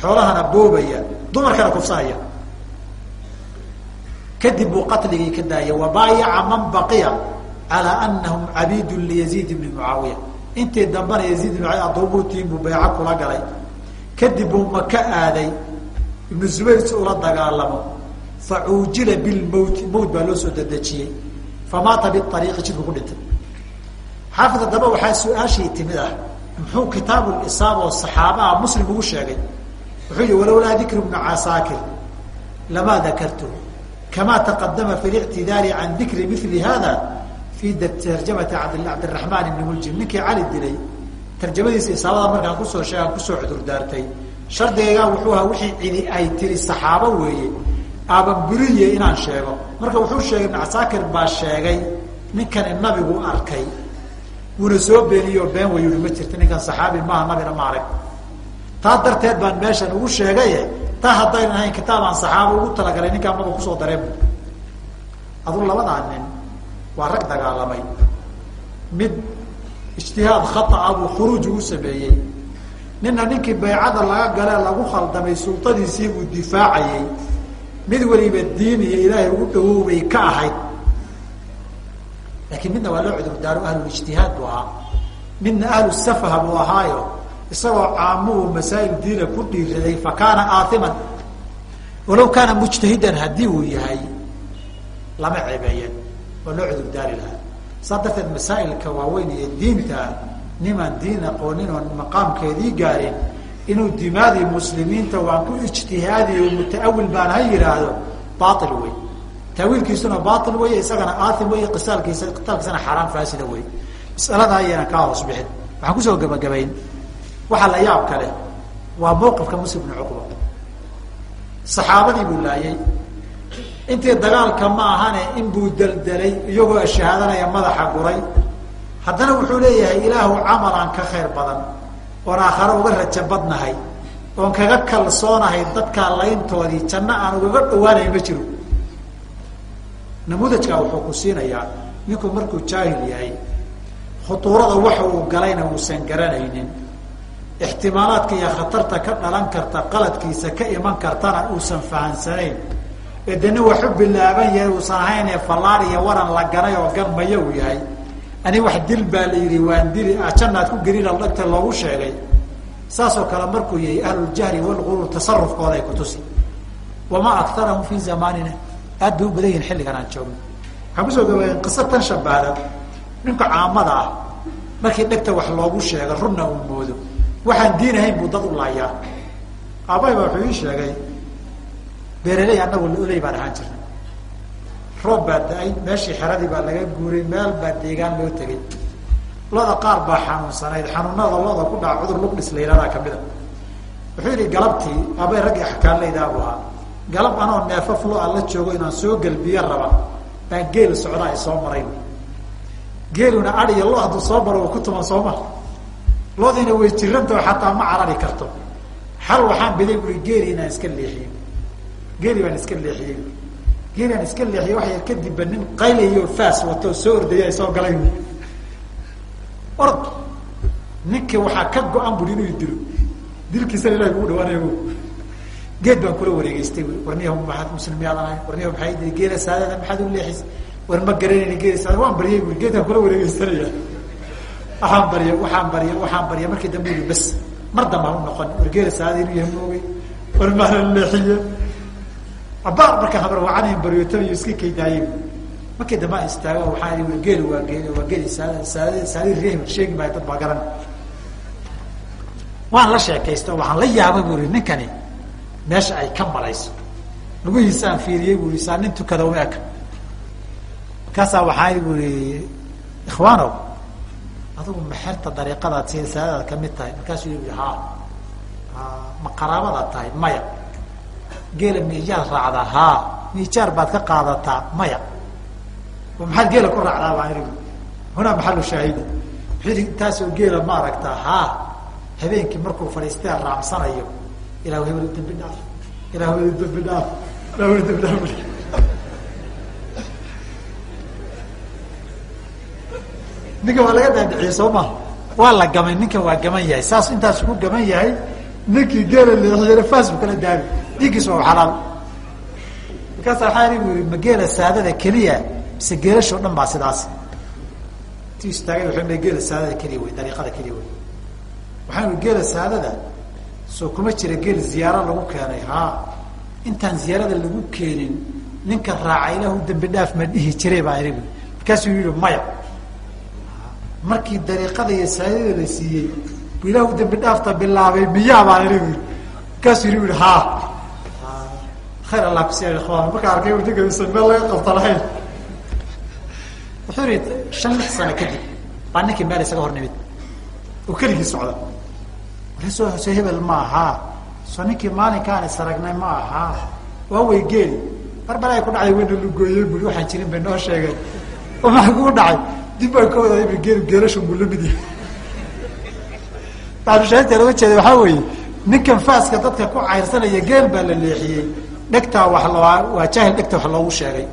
xoolahana boobaya dumarkana kufsanaya kadib buu qatligii ka daayay wabaayaca man baqiya calaa anahum cabiidun liyaziid ibni mucaawiya. Intii dambena yaziid ibn muawiya addoomuutiin buu bayco kula galay. Kadib buu maka aaday ibnu zubayr si ula dagaalamo facuujila bilmowti mowt baa loo soo dedejiyey. Famaata biariiqi jidku ku dhintay xaafid haddaba waxaa su'aashii timid ah. Muxuu kitaabu lisaaba oo saxaabaha muslim ugu sheegay? Wuxuu yihi walowlaa dikru bnu casaakir lamaa dakartu kama taqadama fi lictidaari can dikri mili hada fi tarjamati cabdiraxmaan ibni muljim. Ninkii cali dilay tarjamadiisa isaabada markaan ku soo sheegaan ku soo cudurdaartay. Shardigaygaa wuxuu ahaa wixii cidi ay tiri saxaabo weeye aaban buriye inaan sheego. Marka wuxuu sheegay ibnu casaakir baa sheegay ninkani nabigu arkay wuuna soo beeniyo been way yihi ma jirta. Ninkan saxaabi maaha nabina ma arag. Taa darteed baan meeshan ugu sheegaye taa haddaynan ahayn kitaab aan saxaaba ugu talagalay ninkaan maba ku soo dareen. Aduu labadaa nin waa rag dagaalamay. Mid ijtihaad khaaa buu khuruuj ugu sameeyey. Nina ninkii baycada laga galee lagu khaldamay sultadiisii buu difaacayey. Mid waliba diin iyo ilaahay ugu dhawoobay ka ahayd laakiin midna waa loo cudurdaaro ahlulijtihaad buu ahaa. Midna ahlu safha buu ahaayo. Isagoo caamuhu masaa'il diina ku dhiiraday fa kaana aaiman walaw kaana mujtahidan haddii uu yahay lama cebeeyen waa loo cudurdaari lahaa. Saa darteed masaa'ilka waaweyn iyo diinta nimaan diin aqoonin oon maqaamkeedii gaarin inuu dimaadii muslimiinta waan ku ijtihaadiyo mutaawil baan ha yihaahdo bail wey taawiilkiisuna bail wey isagana aaim wey qisaalkiisa qitaalkiisana xaaraan faasida wey masalada ayaynan kaa hoos bixin. Waxaan ku soo gabagabayn. Waxaa la yaab kale waa mawqifka muslim bnu cuqba. Saxaabadii buu laayay. Intii dagaalka ma ahane in buu deldelay iyagoo shahaadanaya madaxa guray. Haddana wuxuu leeyahay ilaahu camalaan ka khayr badan oon aakhare uga rajo badnahay oon kaga kalsoonahay dadkaa layntoodii janno aan ugaga dhawaanay ma jiro namuudajkaa wuxuu ku siinayaa ninku markuu jaahil yahay khutuurada waxa uu galayna uusan garanaynin. Ixtimaalaadka iyo khatarta ka dhalan karta qaladkiisa ka iman kartana uusan fahansanayn ee dana waxu bilaaban yahay uusan ahayn ee fallaar iyo waran la ganay oo ganmaya uu yahay. Ani wax dil baa la yidhi waan dili jannaad ku gelina dhagta loogu sheegay. Saasoo kale markuu yahay ahluljahri walquruur tasarufkooda ay kutusi wamaa aktarahum fii zamaanina aad bay u badan yihiin xilligan aan joogno. Waxaan ku soo gabayen qiso tan shabaada ninka caamada ah markii dhegta wax loogu sheega runna uu moodo. Waxaan diin ahayn buu dad u laayaa. Aabbahay baa wuxuu ii sheegay beeraley annagu oley baan ahaan jirnay. Roob baa da'ay meeshii xeradii baa laga guuray meel baa deegaan loo tegay. Loda qaar baa xanuunsanayd xanuunada loda ku dhaca cudur luqdhis la yihahdaa kamida wuxuu yidhi galabtii aabay raggii axkaanlaydaa buu ahaa galab anoo neefaf lo'a la joogo inaan soo gelbiyo raba baan geel socdaa ay soo marayn. Geeluna adiyo lo hadduu soo maro ku tuman sooma loodiina way jirantao xataa ma carari karto. Xal waxaan biday bui geeli inaan iska leexiyo. Geeli baan iska leexiyey geeli aan iska leexiyey wax yar kadibba nin qaylayo faas wato soo ordaya ay soo galay ord ninka waxaa ka go-an bui inuu dilo dilkiisana ilahi ugu dhawaanay geed baan kula wareegeystay. Warniyahu maaad muslim miyaadan ahay? Warniyahu maaa geela saadada? Maxaad u leexisay war ma garanayna geela saada waan baryay bui geedkaan kula wareegeysanaya. Waxaan barya waxaan barya waxaan barya markii dambe ui bas mar damba ha u noqon. War geela saadada inuu yahay moogay war maala leexiye abaar markaan habar wacanayn baryootayo iska kaydaayey markii dambe aan istaago waxaa i geeli waa geeli waa geeli. Saada saada saadi rehim sheegi maayo dad baa garan. Waan la sheekaysta waxaan la yaabay bu i ninkani meesha ay ka malayso lugihiisaan fiiriyey bu i saa tukada uma markaasaa waxaa bu i ikhwaanow adugu maxerta dariiqadaad si saadadaad ka mid tahay. Markaasuu i ha ma qaraabadaad tahay maya. Geela miijaar raacdaa haa miijaar baad ka qaadataa maya. Maxaad geela ku raacdaa baa ii hunaa maxalu shaahida. Wuxuu intaasoo geela ma aragtaa haa habeenkii markuu fadhiistaa raamsanayo ilah hebel dambi dhaaf. Ilah hebel dambi dhaaf. Ilah hebel dambi dhaaf. Ninka waa laga daadiciyey soo ma? Waa la gamay. Ninkan waa gaman yahay. Saas intaas ku gaman yahay ninkii geela faas bu kala daabi. Dhiiggiis waa xalaal. Markaasa waxaa i ma geela saadada keliya? Mise geelashoo dhan baa sidaas. Ti ma geela saadada keliya wey dariiqada keliya wey waxaan i geela saadada soo kuma jira geel ziyaaro lagu keenay. Haa intaan ziyaarada lagu keenin ninka raaca ilahu dambi dhaaf ma dhihi jiray baa iri. Markaasuu yihi maya. Markii dariiqada iyo saadada la siiyey bu ilahu dambi dhaafta bilaabay miyaa baan iri. Markaasuu yii i haa khayr allah kusiya ikhwan markaa arkay udigaysan meel laga qabta lahayn. Wuxuu yihi shan lix sano kadib baa ninkii meel isaga hor nimid. Oo keligii socda markaasoo hose hebel ma ahaa soo ninkii maalinkaan is aragnay ma ahaa waa wey geeli mar bale ay ku dhacday wayna lugooyey bui waxaan jirin bay noo sheegeen oo maxaa kugu dhacay? Dib baan ka wada geel geelashu buu yahay. Maalushaahidta looga jeeda waxaa weeye ninkan faaska dadka ku cayrsanaya geel baa la leexiyey. Dhegtaa loo waa jaahil dhegta wax loogu sheegay.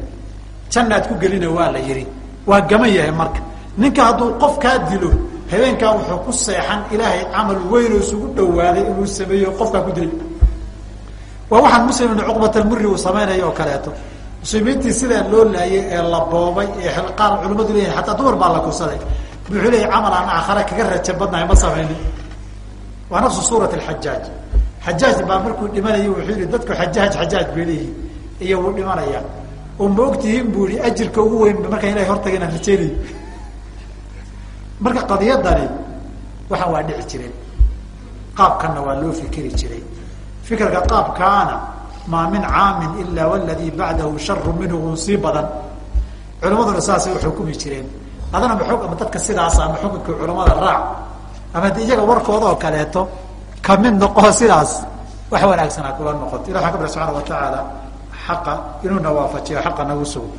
Jannaad ku gelina waa la yihi waa gaman yahay marka. Ninka hadduu qof kaa dilo habeenkaa wuxuu ku seexan ilaahay camal weyn oo isugu dhawaaday inuu sameeyo qofkaa ku dilay waa waxaan muslim ibn cuqbat almuri uu samaynayo oo kaleeto. Muslimiintii sidaa loo laayay ee la boobay ee qaar culimadu leeyahay hataa dumar baa la kursaday wuxuu leeyahy camal aan aakhare kaga raja badnahay ma samaynin waa nafsu suurat alxajaaj xajaaj baa markuu dhimanaya wuxuu yihi dadku xajaaj xajaaj bay leeyihiin iyo wuu dhimanaya. Oo ma ogtihiin buu yihi ajirka ugu weyn markaa ilahay hortaga inaan rajeynayo marka qadiyadani waxaan waa dhici jireen qaabkanna waa loo fikeri jiray. Fikirka qaabkaana maa min caamin ilaa waladii bacdahu sharu minhu un sii badan. Culimaduna saasay uxukumi jireen. Adana ma ama dadka sidaas ama xukunkii culamada raac. Ama de iyaga warkooda oo kaleeto ka mid noqo sidaas wax wanaagsanaa kula noqoto. Ilah waxaan ka bari subxaana watacaala xaqa inuuna waafajiyo xaqa nagu sugo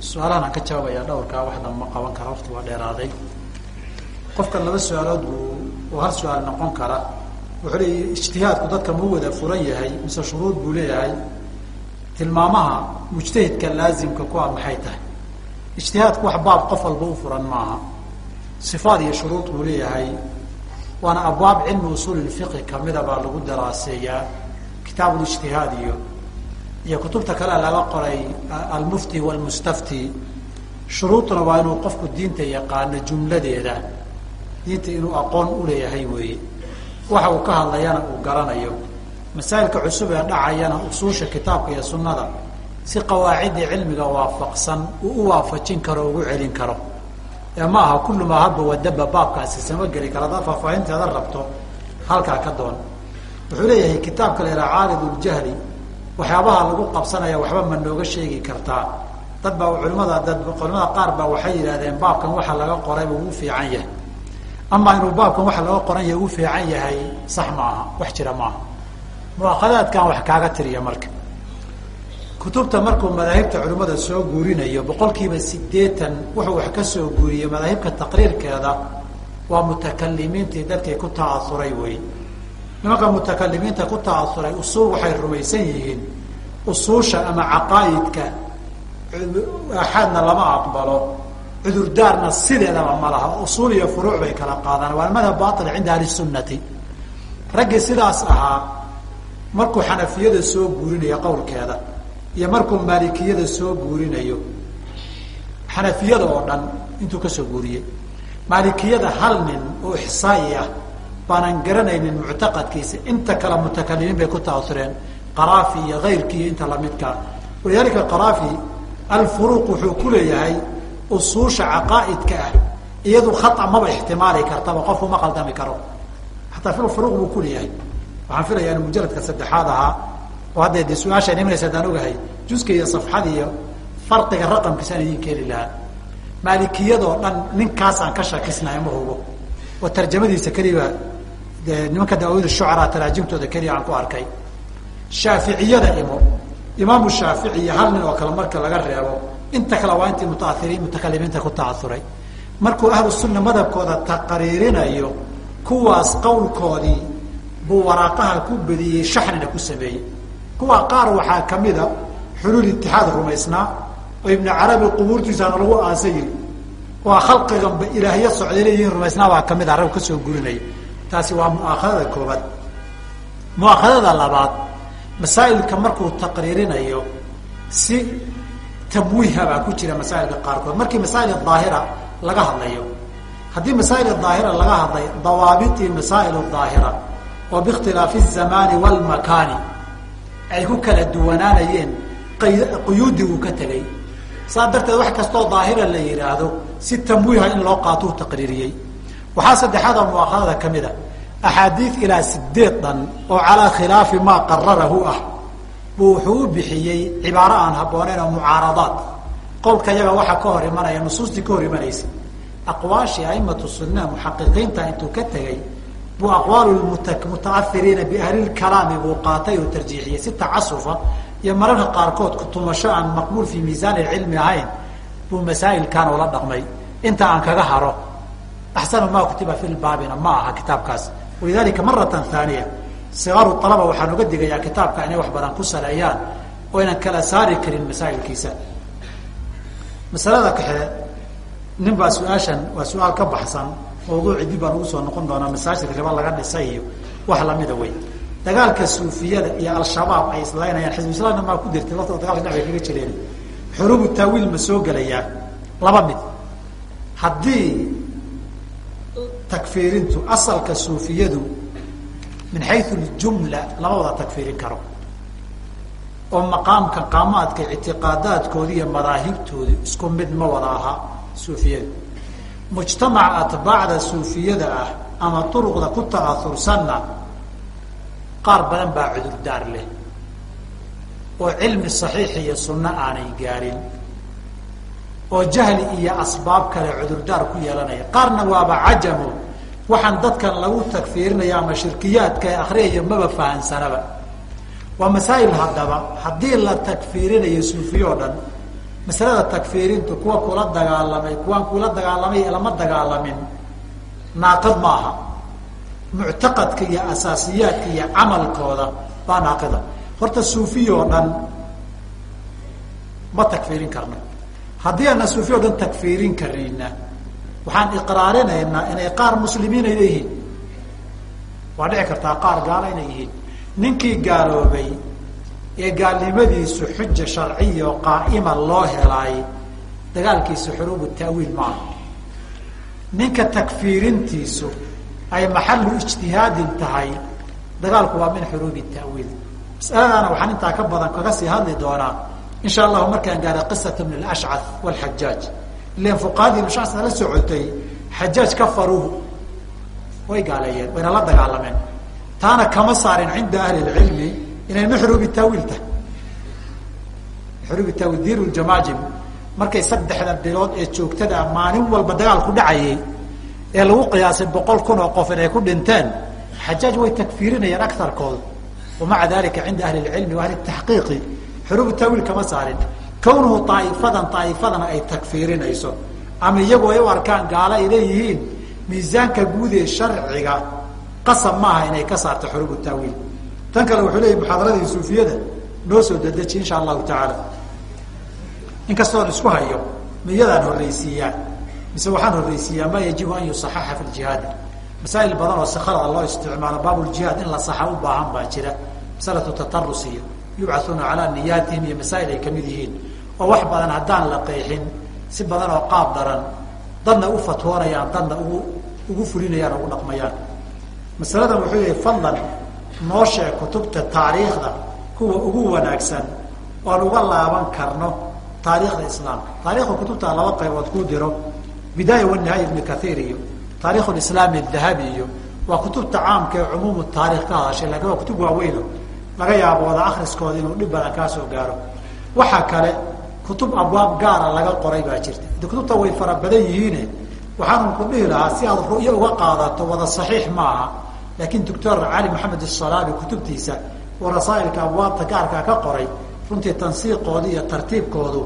su'aalahan aan ka jawaabaya dhawrkaa waxna ma qaban kara waqti waa dheeraaday. Qofka laba su'aalood buu hal su'aal noqon kara wuxuu leeya ijtihaadku dadka mau wada furan yahay mise shuruud buu leeyahay tilmaamaha mujtahidka laazimka ku a maxay tahay? Ijtihaadku wax baab qof walba u furan maaha. Sifaad iyo shuruud buu leeyahay waana abwaab cilmi usuul fiqi kamida baa lagu daraaseeyaa kitaab lijtihaad iyo iyo kutubta kale laga qoray almufti walmustafti shuruuduna waa inuu qofku diinta yaqaano jumladeeda. Diinta inuu aqoon uleeyahay weeye. Waxa uu ka hadlayana uu garanayo. Masaa'ilka cusub ee dhacayana usuusha kitaabka iyo sunnada si qawaacidii cilmiga waafaqsan uu u waafajin karo ugu celin karo. Ee ma aha kullu maa haba wadaba baabkaasi sama geli kara haddaad faahfaahinteeda rabto halkaa ka doon. Wuxuu leeyahay kitaabka la yidhaha caarid ljahli waxyaabaha lagu qabsanaya waxba ma nooga sheegi kartaa dad baa culimada dad culimada qaar baa waxay yidhahdeen baabkan waxa laga qorayba ugu fiican yahay. Amaa inuu baabkan waxa laga qoran yahay ugu fiican yahay sax ma aha wax jira maaha muakhadaadkan wax kaaga tiriya marka. Kutubta markuu madaahibta culimada soo guurinayo boqol kiiba sideetan wuxuu wax ka soo guuriyey madaahibka taqriirkeeda waa mutakalimiintii dadkay ku ta'asuray wey nimanka mutakalimiinta ku ta'asuray usuul waxay rumaysan yihiin. Usuusha ama caqaa'idka axaadna lama aqbalo. Cudurdaarna sideedaba ma laha. Usuul iyo furuuc bay kala qaadaan. Waa madhab bail cinda ahli sunnati. Raggii sidaas ahaa markuu xanafiyada soo guurinayo qowlkeeda iyo markuu maalikiyada soo guurinayo xanafiyada oo dhan intuu ka soo guuriyey maalikiyada hal nin oo ixsaayi ah baanan garanaynin muctaqadkiisa. Inta kale mutakalimiin bay ku ta'asureen qaraafi iyo kayrkii inta lamidkaa walidaalika qaraafi alfuruuq wuxuu ku leeyahay usuusha caqaa'idka ah. Iyadu khata maba ixtimaali kartaba qofku ma qaldami karo. Hataa fil furuuq buu kuleeyahay waxaan filayaa inu mujaladka saddexaad ahaa oo hadda de su'aashaan imanaysa haddaan ogahay juska iyo safxada iyo farqiga raqamkiisaan idin keeni lahaa. Maalikiyadoo dhan ninkaasaan ka shakisnahay ma hubo. Oo tarjamadiisa keliba nimanka daawud shucaraa taraajimtooda keliya aan ku arkay. Shaaficiyada imo. Imaamu shaafici iyo hal nin oo kale marka laga reebo inta kale waa intii mutaahiriin mutakalimiinta ku ta'asuray markuu ahlu sunna madhabkooda taqriirinayo kuwaas qawlkoodii buu waraaqaha ku bediyey shaxnina ku sameeyey. Kuwa qaar waxaa kamida xuluul itixaad rumaysnaa oo ibnu carabi qubuurtiisaana lagu aasa yiri waa khalqiganba ilaahyo socday leeyihiin rumaysnaa baa ka mid a rag ka soo gurinaya taasi waa muaakhadada koobaad muaakhadada labaad masaailka markuu taqriirinayo si tabwiiha baa ku jira masaailka qaarkood. Markii masaail daahira laga hadlayo haddii masaail daahira laga hadlay dawaabitii masaail daahira oo biikhtilaafi zamaani walmakaani ay ku kala duwanaanayeen quyuudiguu ka tegay. Saa darteed wax kastoo daahira la yihaahdo si tamwiiha in loo qaatuu taqriiriyey waxaa saddexaada muakhadada ka mid a. Axaadiid ilaa sideed dhan oo calaa khilaafi maa qararahu ah buu wuxuu u bixiyey cibaaro aan habbooneyn oo mucaaradaad. Qowlka yaga waxaa ka hor imanaya nusuustii ka hor imanaysa aqwaashii aimatu sunna muxaqiqiinta intuu ka tegay buu aqwaalu mutaahiriina biahlilkalaami buu qaatay oo tarjiixiyey. Si tacasufa iyo mararka qaarkood kutumasho aan maqbuul fii miisaan cilmi ahayn buu masaa'ilkan ula dhaqmay. Inta aan kaga haro axsanu ma kutiba fi lbaabina ma aha kitaabkaas walidalika maratan haaniya sigaru alaba waxaan uga digayaa kitaabka inay wax badan ku saleeyaan oo aynan kala saari karin masaa'ilkiisa masalada kaxe nin baa su'aashan waa su'aal ka baxsan mawduuci dib baan ugu soo noqon doonaa masaajid riba laga dhisay iyo wax lamida wey dagaalka suufiyada iyo al-shabaab ay islaynayaan xisbu islaamna maa ku dirtay laftoo dagaalka bay kaga jireen takfiirintu asalka suufiyadu min xayu ljumla lama wada takfiirin karo oo maqaamka qaamaadka ictiqaadaadkoodi iyo madaahibtoodu isku mid ma wada aha suufiyadu. Mujtamaca atbaacda suufiyada ah ama duruqda ku ta'aursanna qaar badan baa cudurdaar leh oo cilmi saxiix iyo sunno aanay gaarin oo jahli iyo asbaab kale cudurdaar ku yeelanaya. Qaarna waaba cajamo waxaan dadkan lagu takfiirinaya ama shirkiyaadka ee akriyaya maba fahansanaba. Waa masaa'il haddaba. Haddii la takfiirinayo suufiye o dhan masalada takfiirintu kuwa kula dagaalamay kuwaan kula dagaalamay lama dagaalamin naaqid maaha. Muctaqadka iyo asaasiyaadka iyo camalkooda baa naaqida. Horta suufiya oo dhan ma takfiirin karno haddii aana suufiya o takfiirin karina waxaan iqraarinaynaa inay qaar muslimiin ay leeyihiin. Waa dhici kartaa qaar gaala inay yihiin. Ninkii gaaloobay ee gaalnimadiisu xuja sharciya oo qaa'ima loo helaay dagaalkiisu xuruubu ta'wiil maaha ninka takfiirintiisu ay maxalu ijtihaadin tahay dagaalku waa min xuruubi ta'wiil. Masaladana waxaan intaa ka badan kaga sii hadli doonaa insha allahu markaan gaara qisata bn ashcath wlxajaaj ilan fuqahadii ashcas la socotay xajaaj kafaruuhu way gaaleeyeen wayna la dagaalameen. Taana kama saarin cinda ahli lcilmi inay mxruubi taawiil tahay. Mxruubi taawiil diir ljamaajim markay saddexda bilood ee joogtada maalin walba dagaal ku dhacayay ee lagu qiyaasay boqol kun oo qof inay ku dhinteen xajaaj way takfiirinayeen akarkooda wamaca dalika cinda ahli lcilmi wa ahli xuruubu taawiil kama saarin. Kawnuhu aaifadan aaifadana ay takfiirinayso ama iyagu ay u arkaan gaalo ay miisaanka guud ee sharciga qasab maaha inay ka saarto xuruubu taawiil tan kale wuxuu leeyahy muxaadaradii suufiyada noo soo dedeji insha allahu tacaala. Inkastoon isku hayo miyadaan horreysiiyaa mise waxaan horreysiiyaa maa yajibu an yusaxaxa fi ljihaadi masaa'il badan oo sikhalada loo isticmaalo baabuljihaad in la saxa u baahan baa jira. Masalatu tatarus iyo yubcauuna calaa niyaatihim iyo masaa'il ay ka mid yihiin. Oo wax badan haddaan la qeexin si badan oo qaab daran. Dadna u fatwoonayaan dadna ugu ugu fulinayaan ugu dhaqmayaan. Masaladan wuxuu yihi fadlan noo sheeg kutubta taariikhda kuwa ugu wanaagsan oon uga laaban karno taariikhda islaamka. Taarikhda kutubta laba qaybood kuu diro bidaaya wanihaaya ibni kathiir iyo taarikh lislaami dahabi iyo waa kutubta caamka ee cumuumu taarikh ka hadashay laakiin waa kutub waaweyno laga yaabo wada akriskooda inuu dhib badan kaa soo gaaro. Waxaa kale kutub abwaab gaara laga qoray baa jirta. De kutubta way fara badan yihiine waxaanu ku dhihi lahaa si aad ru'yo uga qaadato wada saxiix maaha. Laakiin doctor cali maxamed asalaabi kutubtiisa oo rasaa'ilka abwaabta gaarkaa ka qoray runtii tansiiqooda iyo tartiibkoodu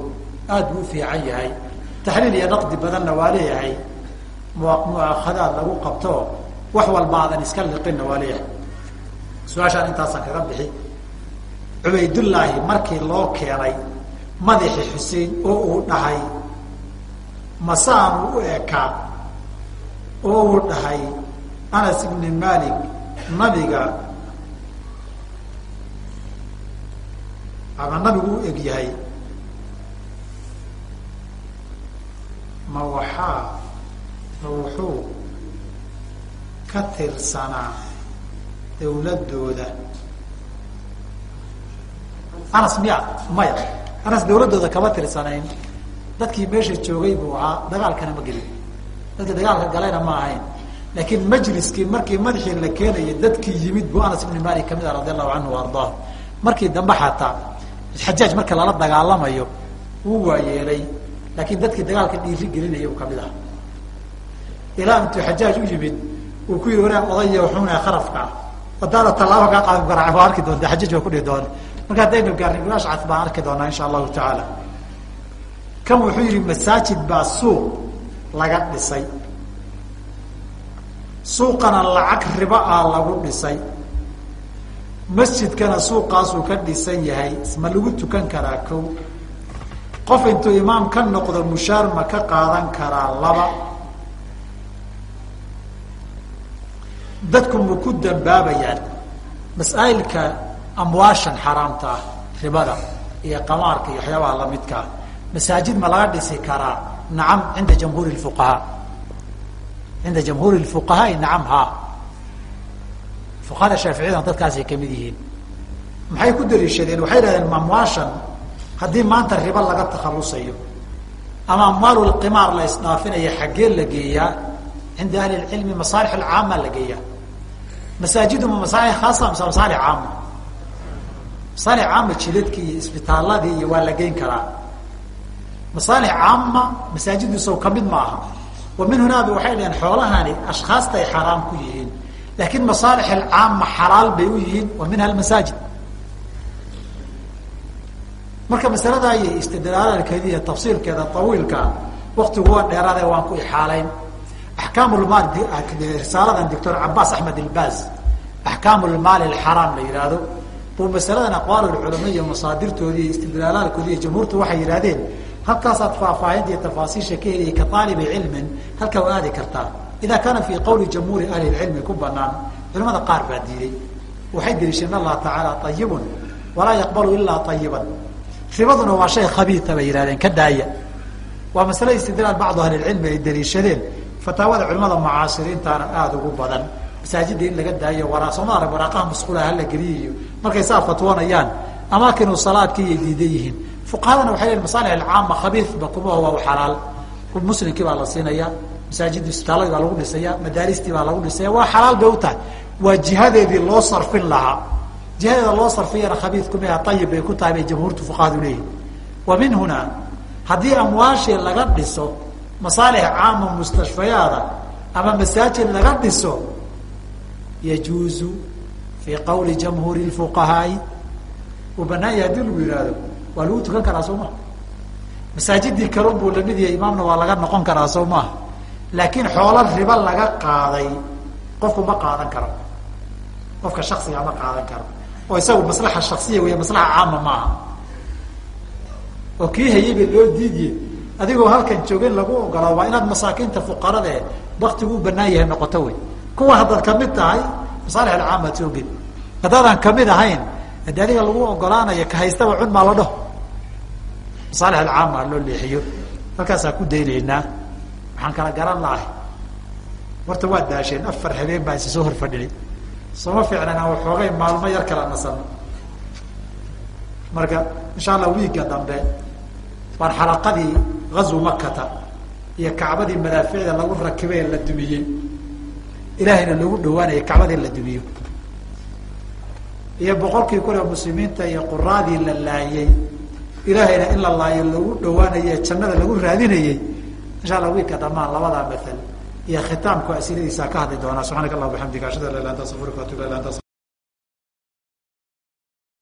aad buu u fiican yahay. Taxliil iyo naqdi badanna waa leeyahay. Muakhadaad lagu qabto wax walba aadan iska liqinna waa leeyahay. Su'aashaan intaasaan kaga bixi cubaydullaahi markii loo keenay madaxi xuseen oo uu dhahay masaanu u ekaa oo uu dhahay anas ibni malik nabiga ama nabigu u eg yahay. Ma waxaa ma wuxuu ka tirsanaa dawladooda anas miya maya anas dawladdooda kama tirsanayn. Dadkii meesha joogay buu ahaa dagaalkana ma gelin. Dadkii dagaalka galayna ma ahayn. Laakiin majliskii markii madaxii la keenayay dadkii yimid buu anas ibni malik ka mid ah radi allahu canhu ardaah. Markii dambe xataa xajaaj marka lala dagaalamayo wuu waayeelay. Laakiin dadkii dagaalka dhiiri gelinaya u ka mid ah. Ilaa intuu xajaaj u yimid uu ku yihi wanaag odaya wuxuuna kharafka ah. Tallaabo kaa qaadi kara waa arki doonta xajaaj waa kudhihi doona marka haddaynu gaarnay ibn ashcad baan arki doonaa insha allahu tacaala. Kan wuxuu yihi masaajid baa suuq laga dhisay. Suuqana lacag riba ah lagu dhisay. Masjidkana suuqaasuu ka dhisan yahay ma lagu tukan karaa ko qof intuu imaam ka noqdo mushaar ma ka qaadan karaa laba. Dadku ma ku dambaabayaan. Masaa'ilka amwaashan xaaraamta ah ribada iyo qamaarka iyo waxyaabaha lamidkaa masaajid ma laga dhisi karaa nacam cinda jamhuuri fuqahaa. Cinda jamhuuri fuqahaai nacam ha fuqahada shaaficiyadana dadkaasay ka mid yihiin. Maxay ku daliishadeen? Waxay dhahdeen amwaashan haddii maanta riba laga takhalusayo ama amwaalulqimaar la isdhaafinayo xaggee la geeyaa cinda ahli lcilmi masaalix alcaama la geeyaa. Masaajiduma masaalix khaasa mise masaalix caama masaalix caama jidadkii iyo isbitaaladii iyo waa la geyn karaa. Masaalix caama masaajidiisow ka mid ma aha wa min hunaaba waxay dhaheen xoolahani ashkhaasta ay xaaraam ku yihiin. Laakiin masaalix alcaama xalaal bay u yihiin wa minha almasaajid. Marka masalada iyo istidlaalalkeedi iyo tafsiilkeeda tawiilkaa waktigu waa dheeraade waan ku ixaalayn. Axkaamulmaal risaaladan doctor cabaas axmed ilbaz axkaamulmaali alxaraam la yihahdo buu masaladan aqwaalulculama iyo masaadirtoodi iyo istidlaalaalkoodi iyo jamhuurtu waxay yidhahdeen halkaasaad faahfaahinta iyo tafaasiisha ka heliyay ka aalibi cilmin halkaa u aadi kartaa ida kaana fii qawli jamhuuri ahli lcilmi ku banaan culamada qaar baa diiday waxay deliisheen allah tacaala ayibun walaa yaqbalu ilaa ayiban ribaduna waa shay khabiia bay yihahdeen ka daaya. Waa masale istidlaal bacdu ahlilcilmi ay daliishadeen fataawada culimada mucaasiriintaana aada ugu badan masaajida in laga daayo waraa sooma waraaqaha masquulaha hala geliya markay saa fatwoonayaan amaakinu salaadkiiiy diidan yihiin. Fuqahadana waxay leein masaalix alcaama khabiifba kuma waa xalaal. Muslimkii baa la siinaya masaajid isbitaaladii baa lagu dhisaya madaaristii baa lagu dhisaya waa xalaal bay u tahay. Waa jihadeedii loo sarfin lahaa. Jihadeeda loo sarfiyana khabiid kumia ayib bay ku tahay bay jamhuurtu fuqahadu leeyihiin wa min hunaa haddii amwaashii laga dhiso masaalix caama mustashfayaada ama masaajid laga dhiso yajuuzu fii qawli jamhuuri fuqahaai uu banaan yahay haddii lagu yihahdo waa lagu tukan karaa soo maha masaajidii kalun buu la mid yahay imaamna waa laga noqon karaa soo maaha laakiin xoolo riba laga qaaday qofku ma qaadan karo qofka shaksiga ma qaadan karo oo isagu maslaxa shaksiya wey maslaxa caama maaha oo kii hayayba loo diidiye adigoo halkan jooga in lagu ogolaa waa inaad masaakiinta fuqarada e baktigu u banaan yahay noqoto wey kuwa haddaad ka mid tahay masaalix alcaama ad soo geli. Haddaadaan ka mid ahayn hadi adiga lagu ogolaanayo ka haystaba cun maa la dhaho masaalix alcaama loo leexiyo. Halkaasaa ku daynaynaa. Waxaan kala garan lahay. Horta waa daasheen afar habeen baa isa soo hor fadhinay sooma waxoogay maalmo yar kala nasano marka insha allah wiigga dambe waan xalaqadii gazwu makata iyo kacbadii madaaficda lagu rakibay la dumiyey ilaahayna lagu dhawaanaya kacbadii la dumiyo iyo boqolkii kun ee muslimiinta iyo quraadii la laayey ilaahayna in la laayo lagu dhawaanaye jannada lagu raadinayey insha allah wiigka dhamaan labadaa maal iyo khitaamku asiladiisa ka hadli doonaa. Subxaanaka allah bxamdika ashhadu an la ilah anta astafiruka atub ila anta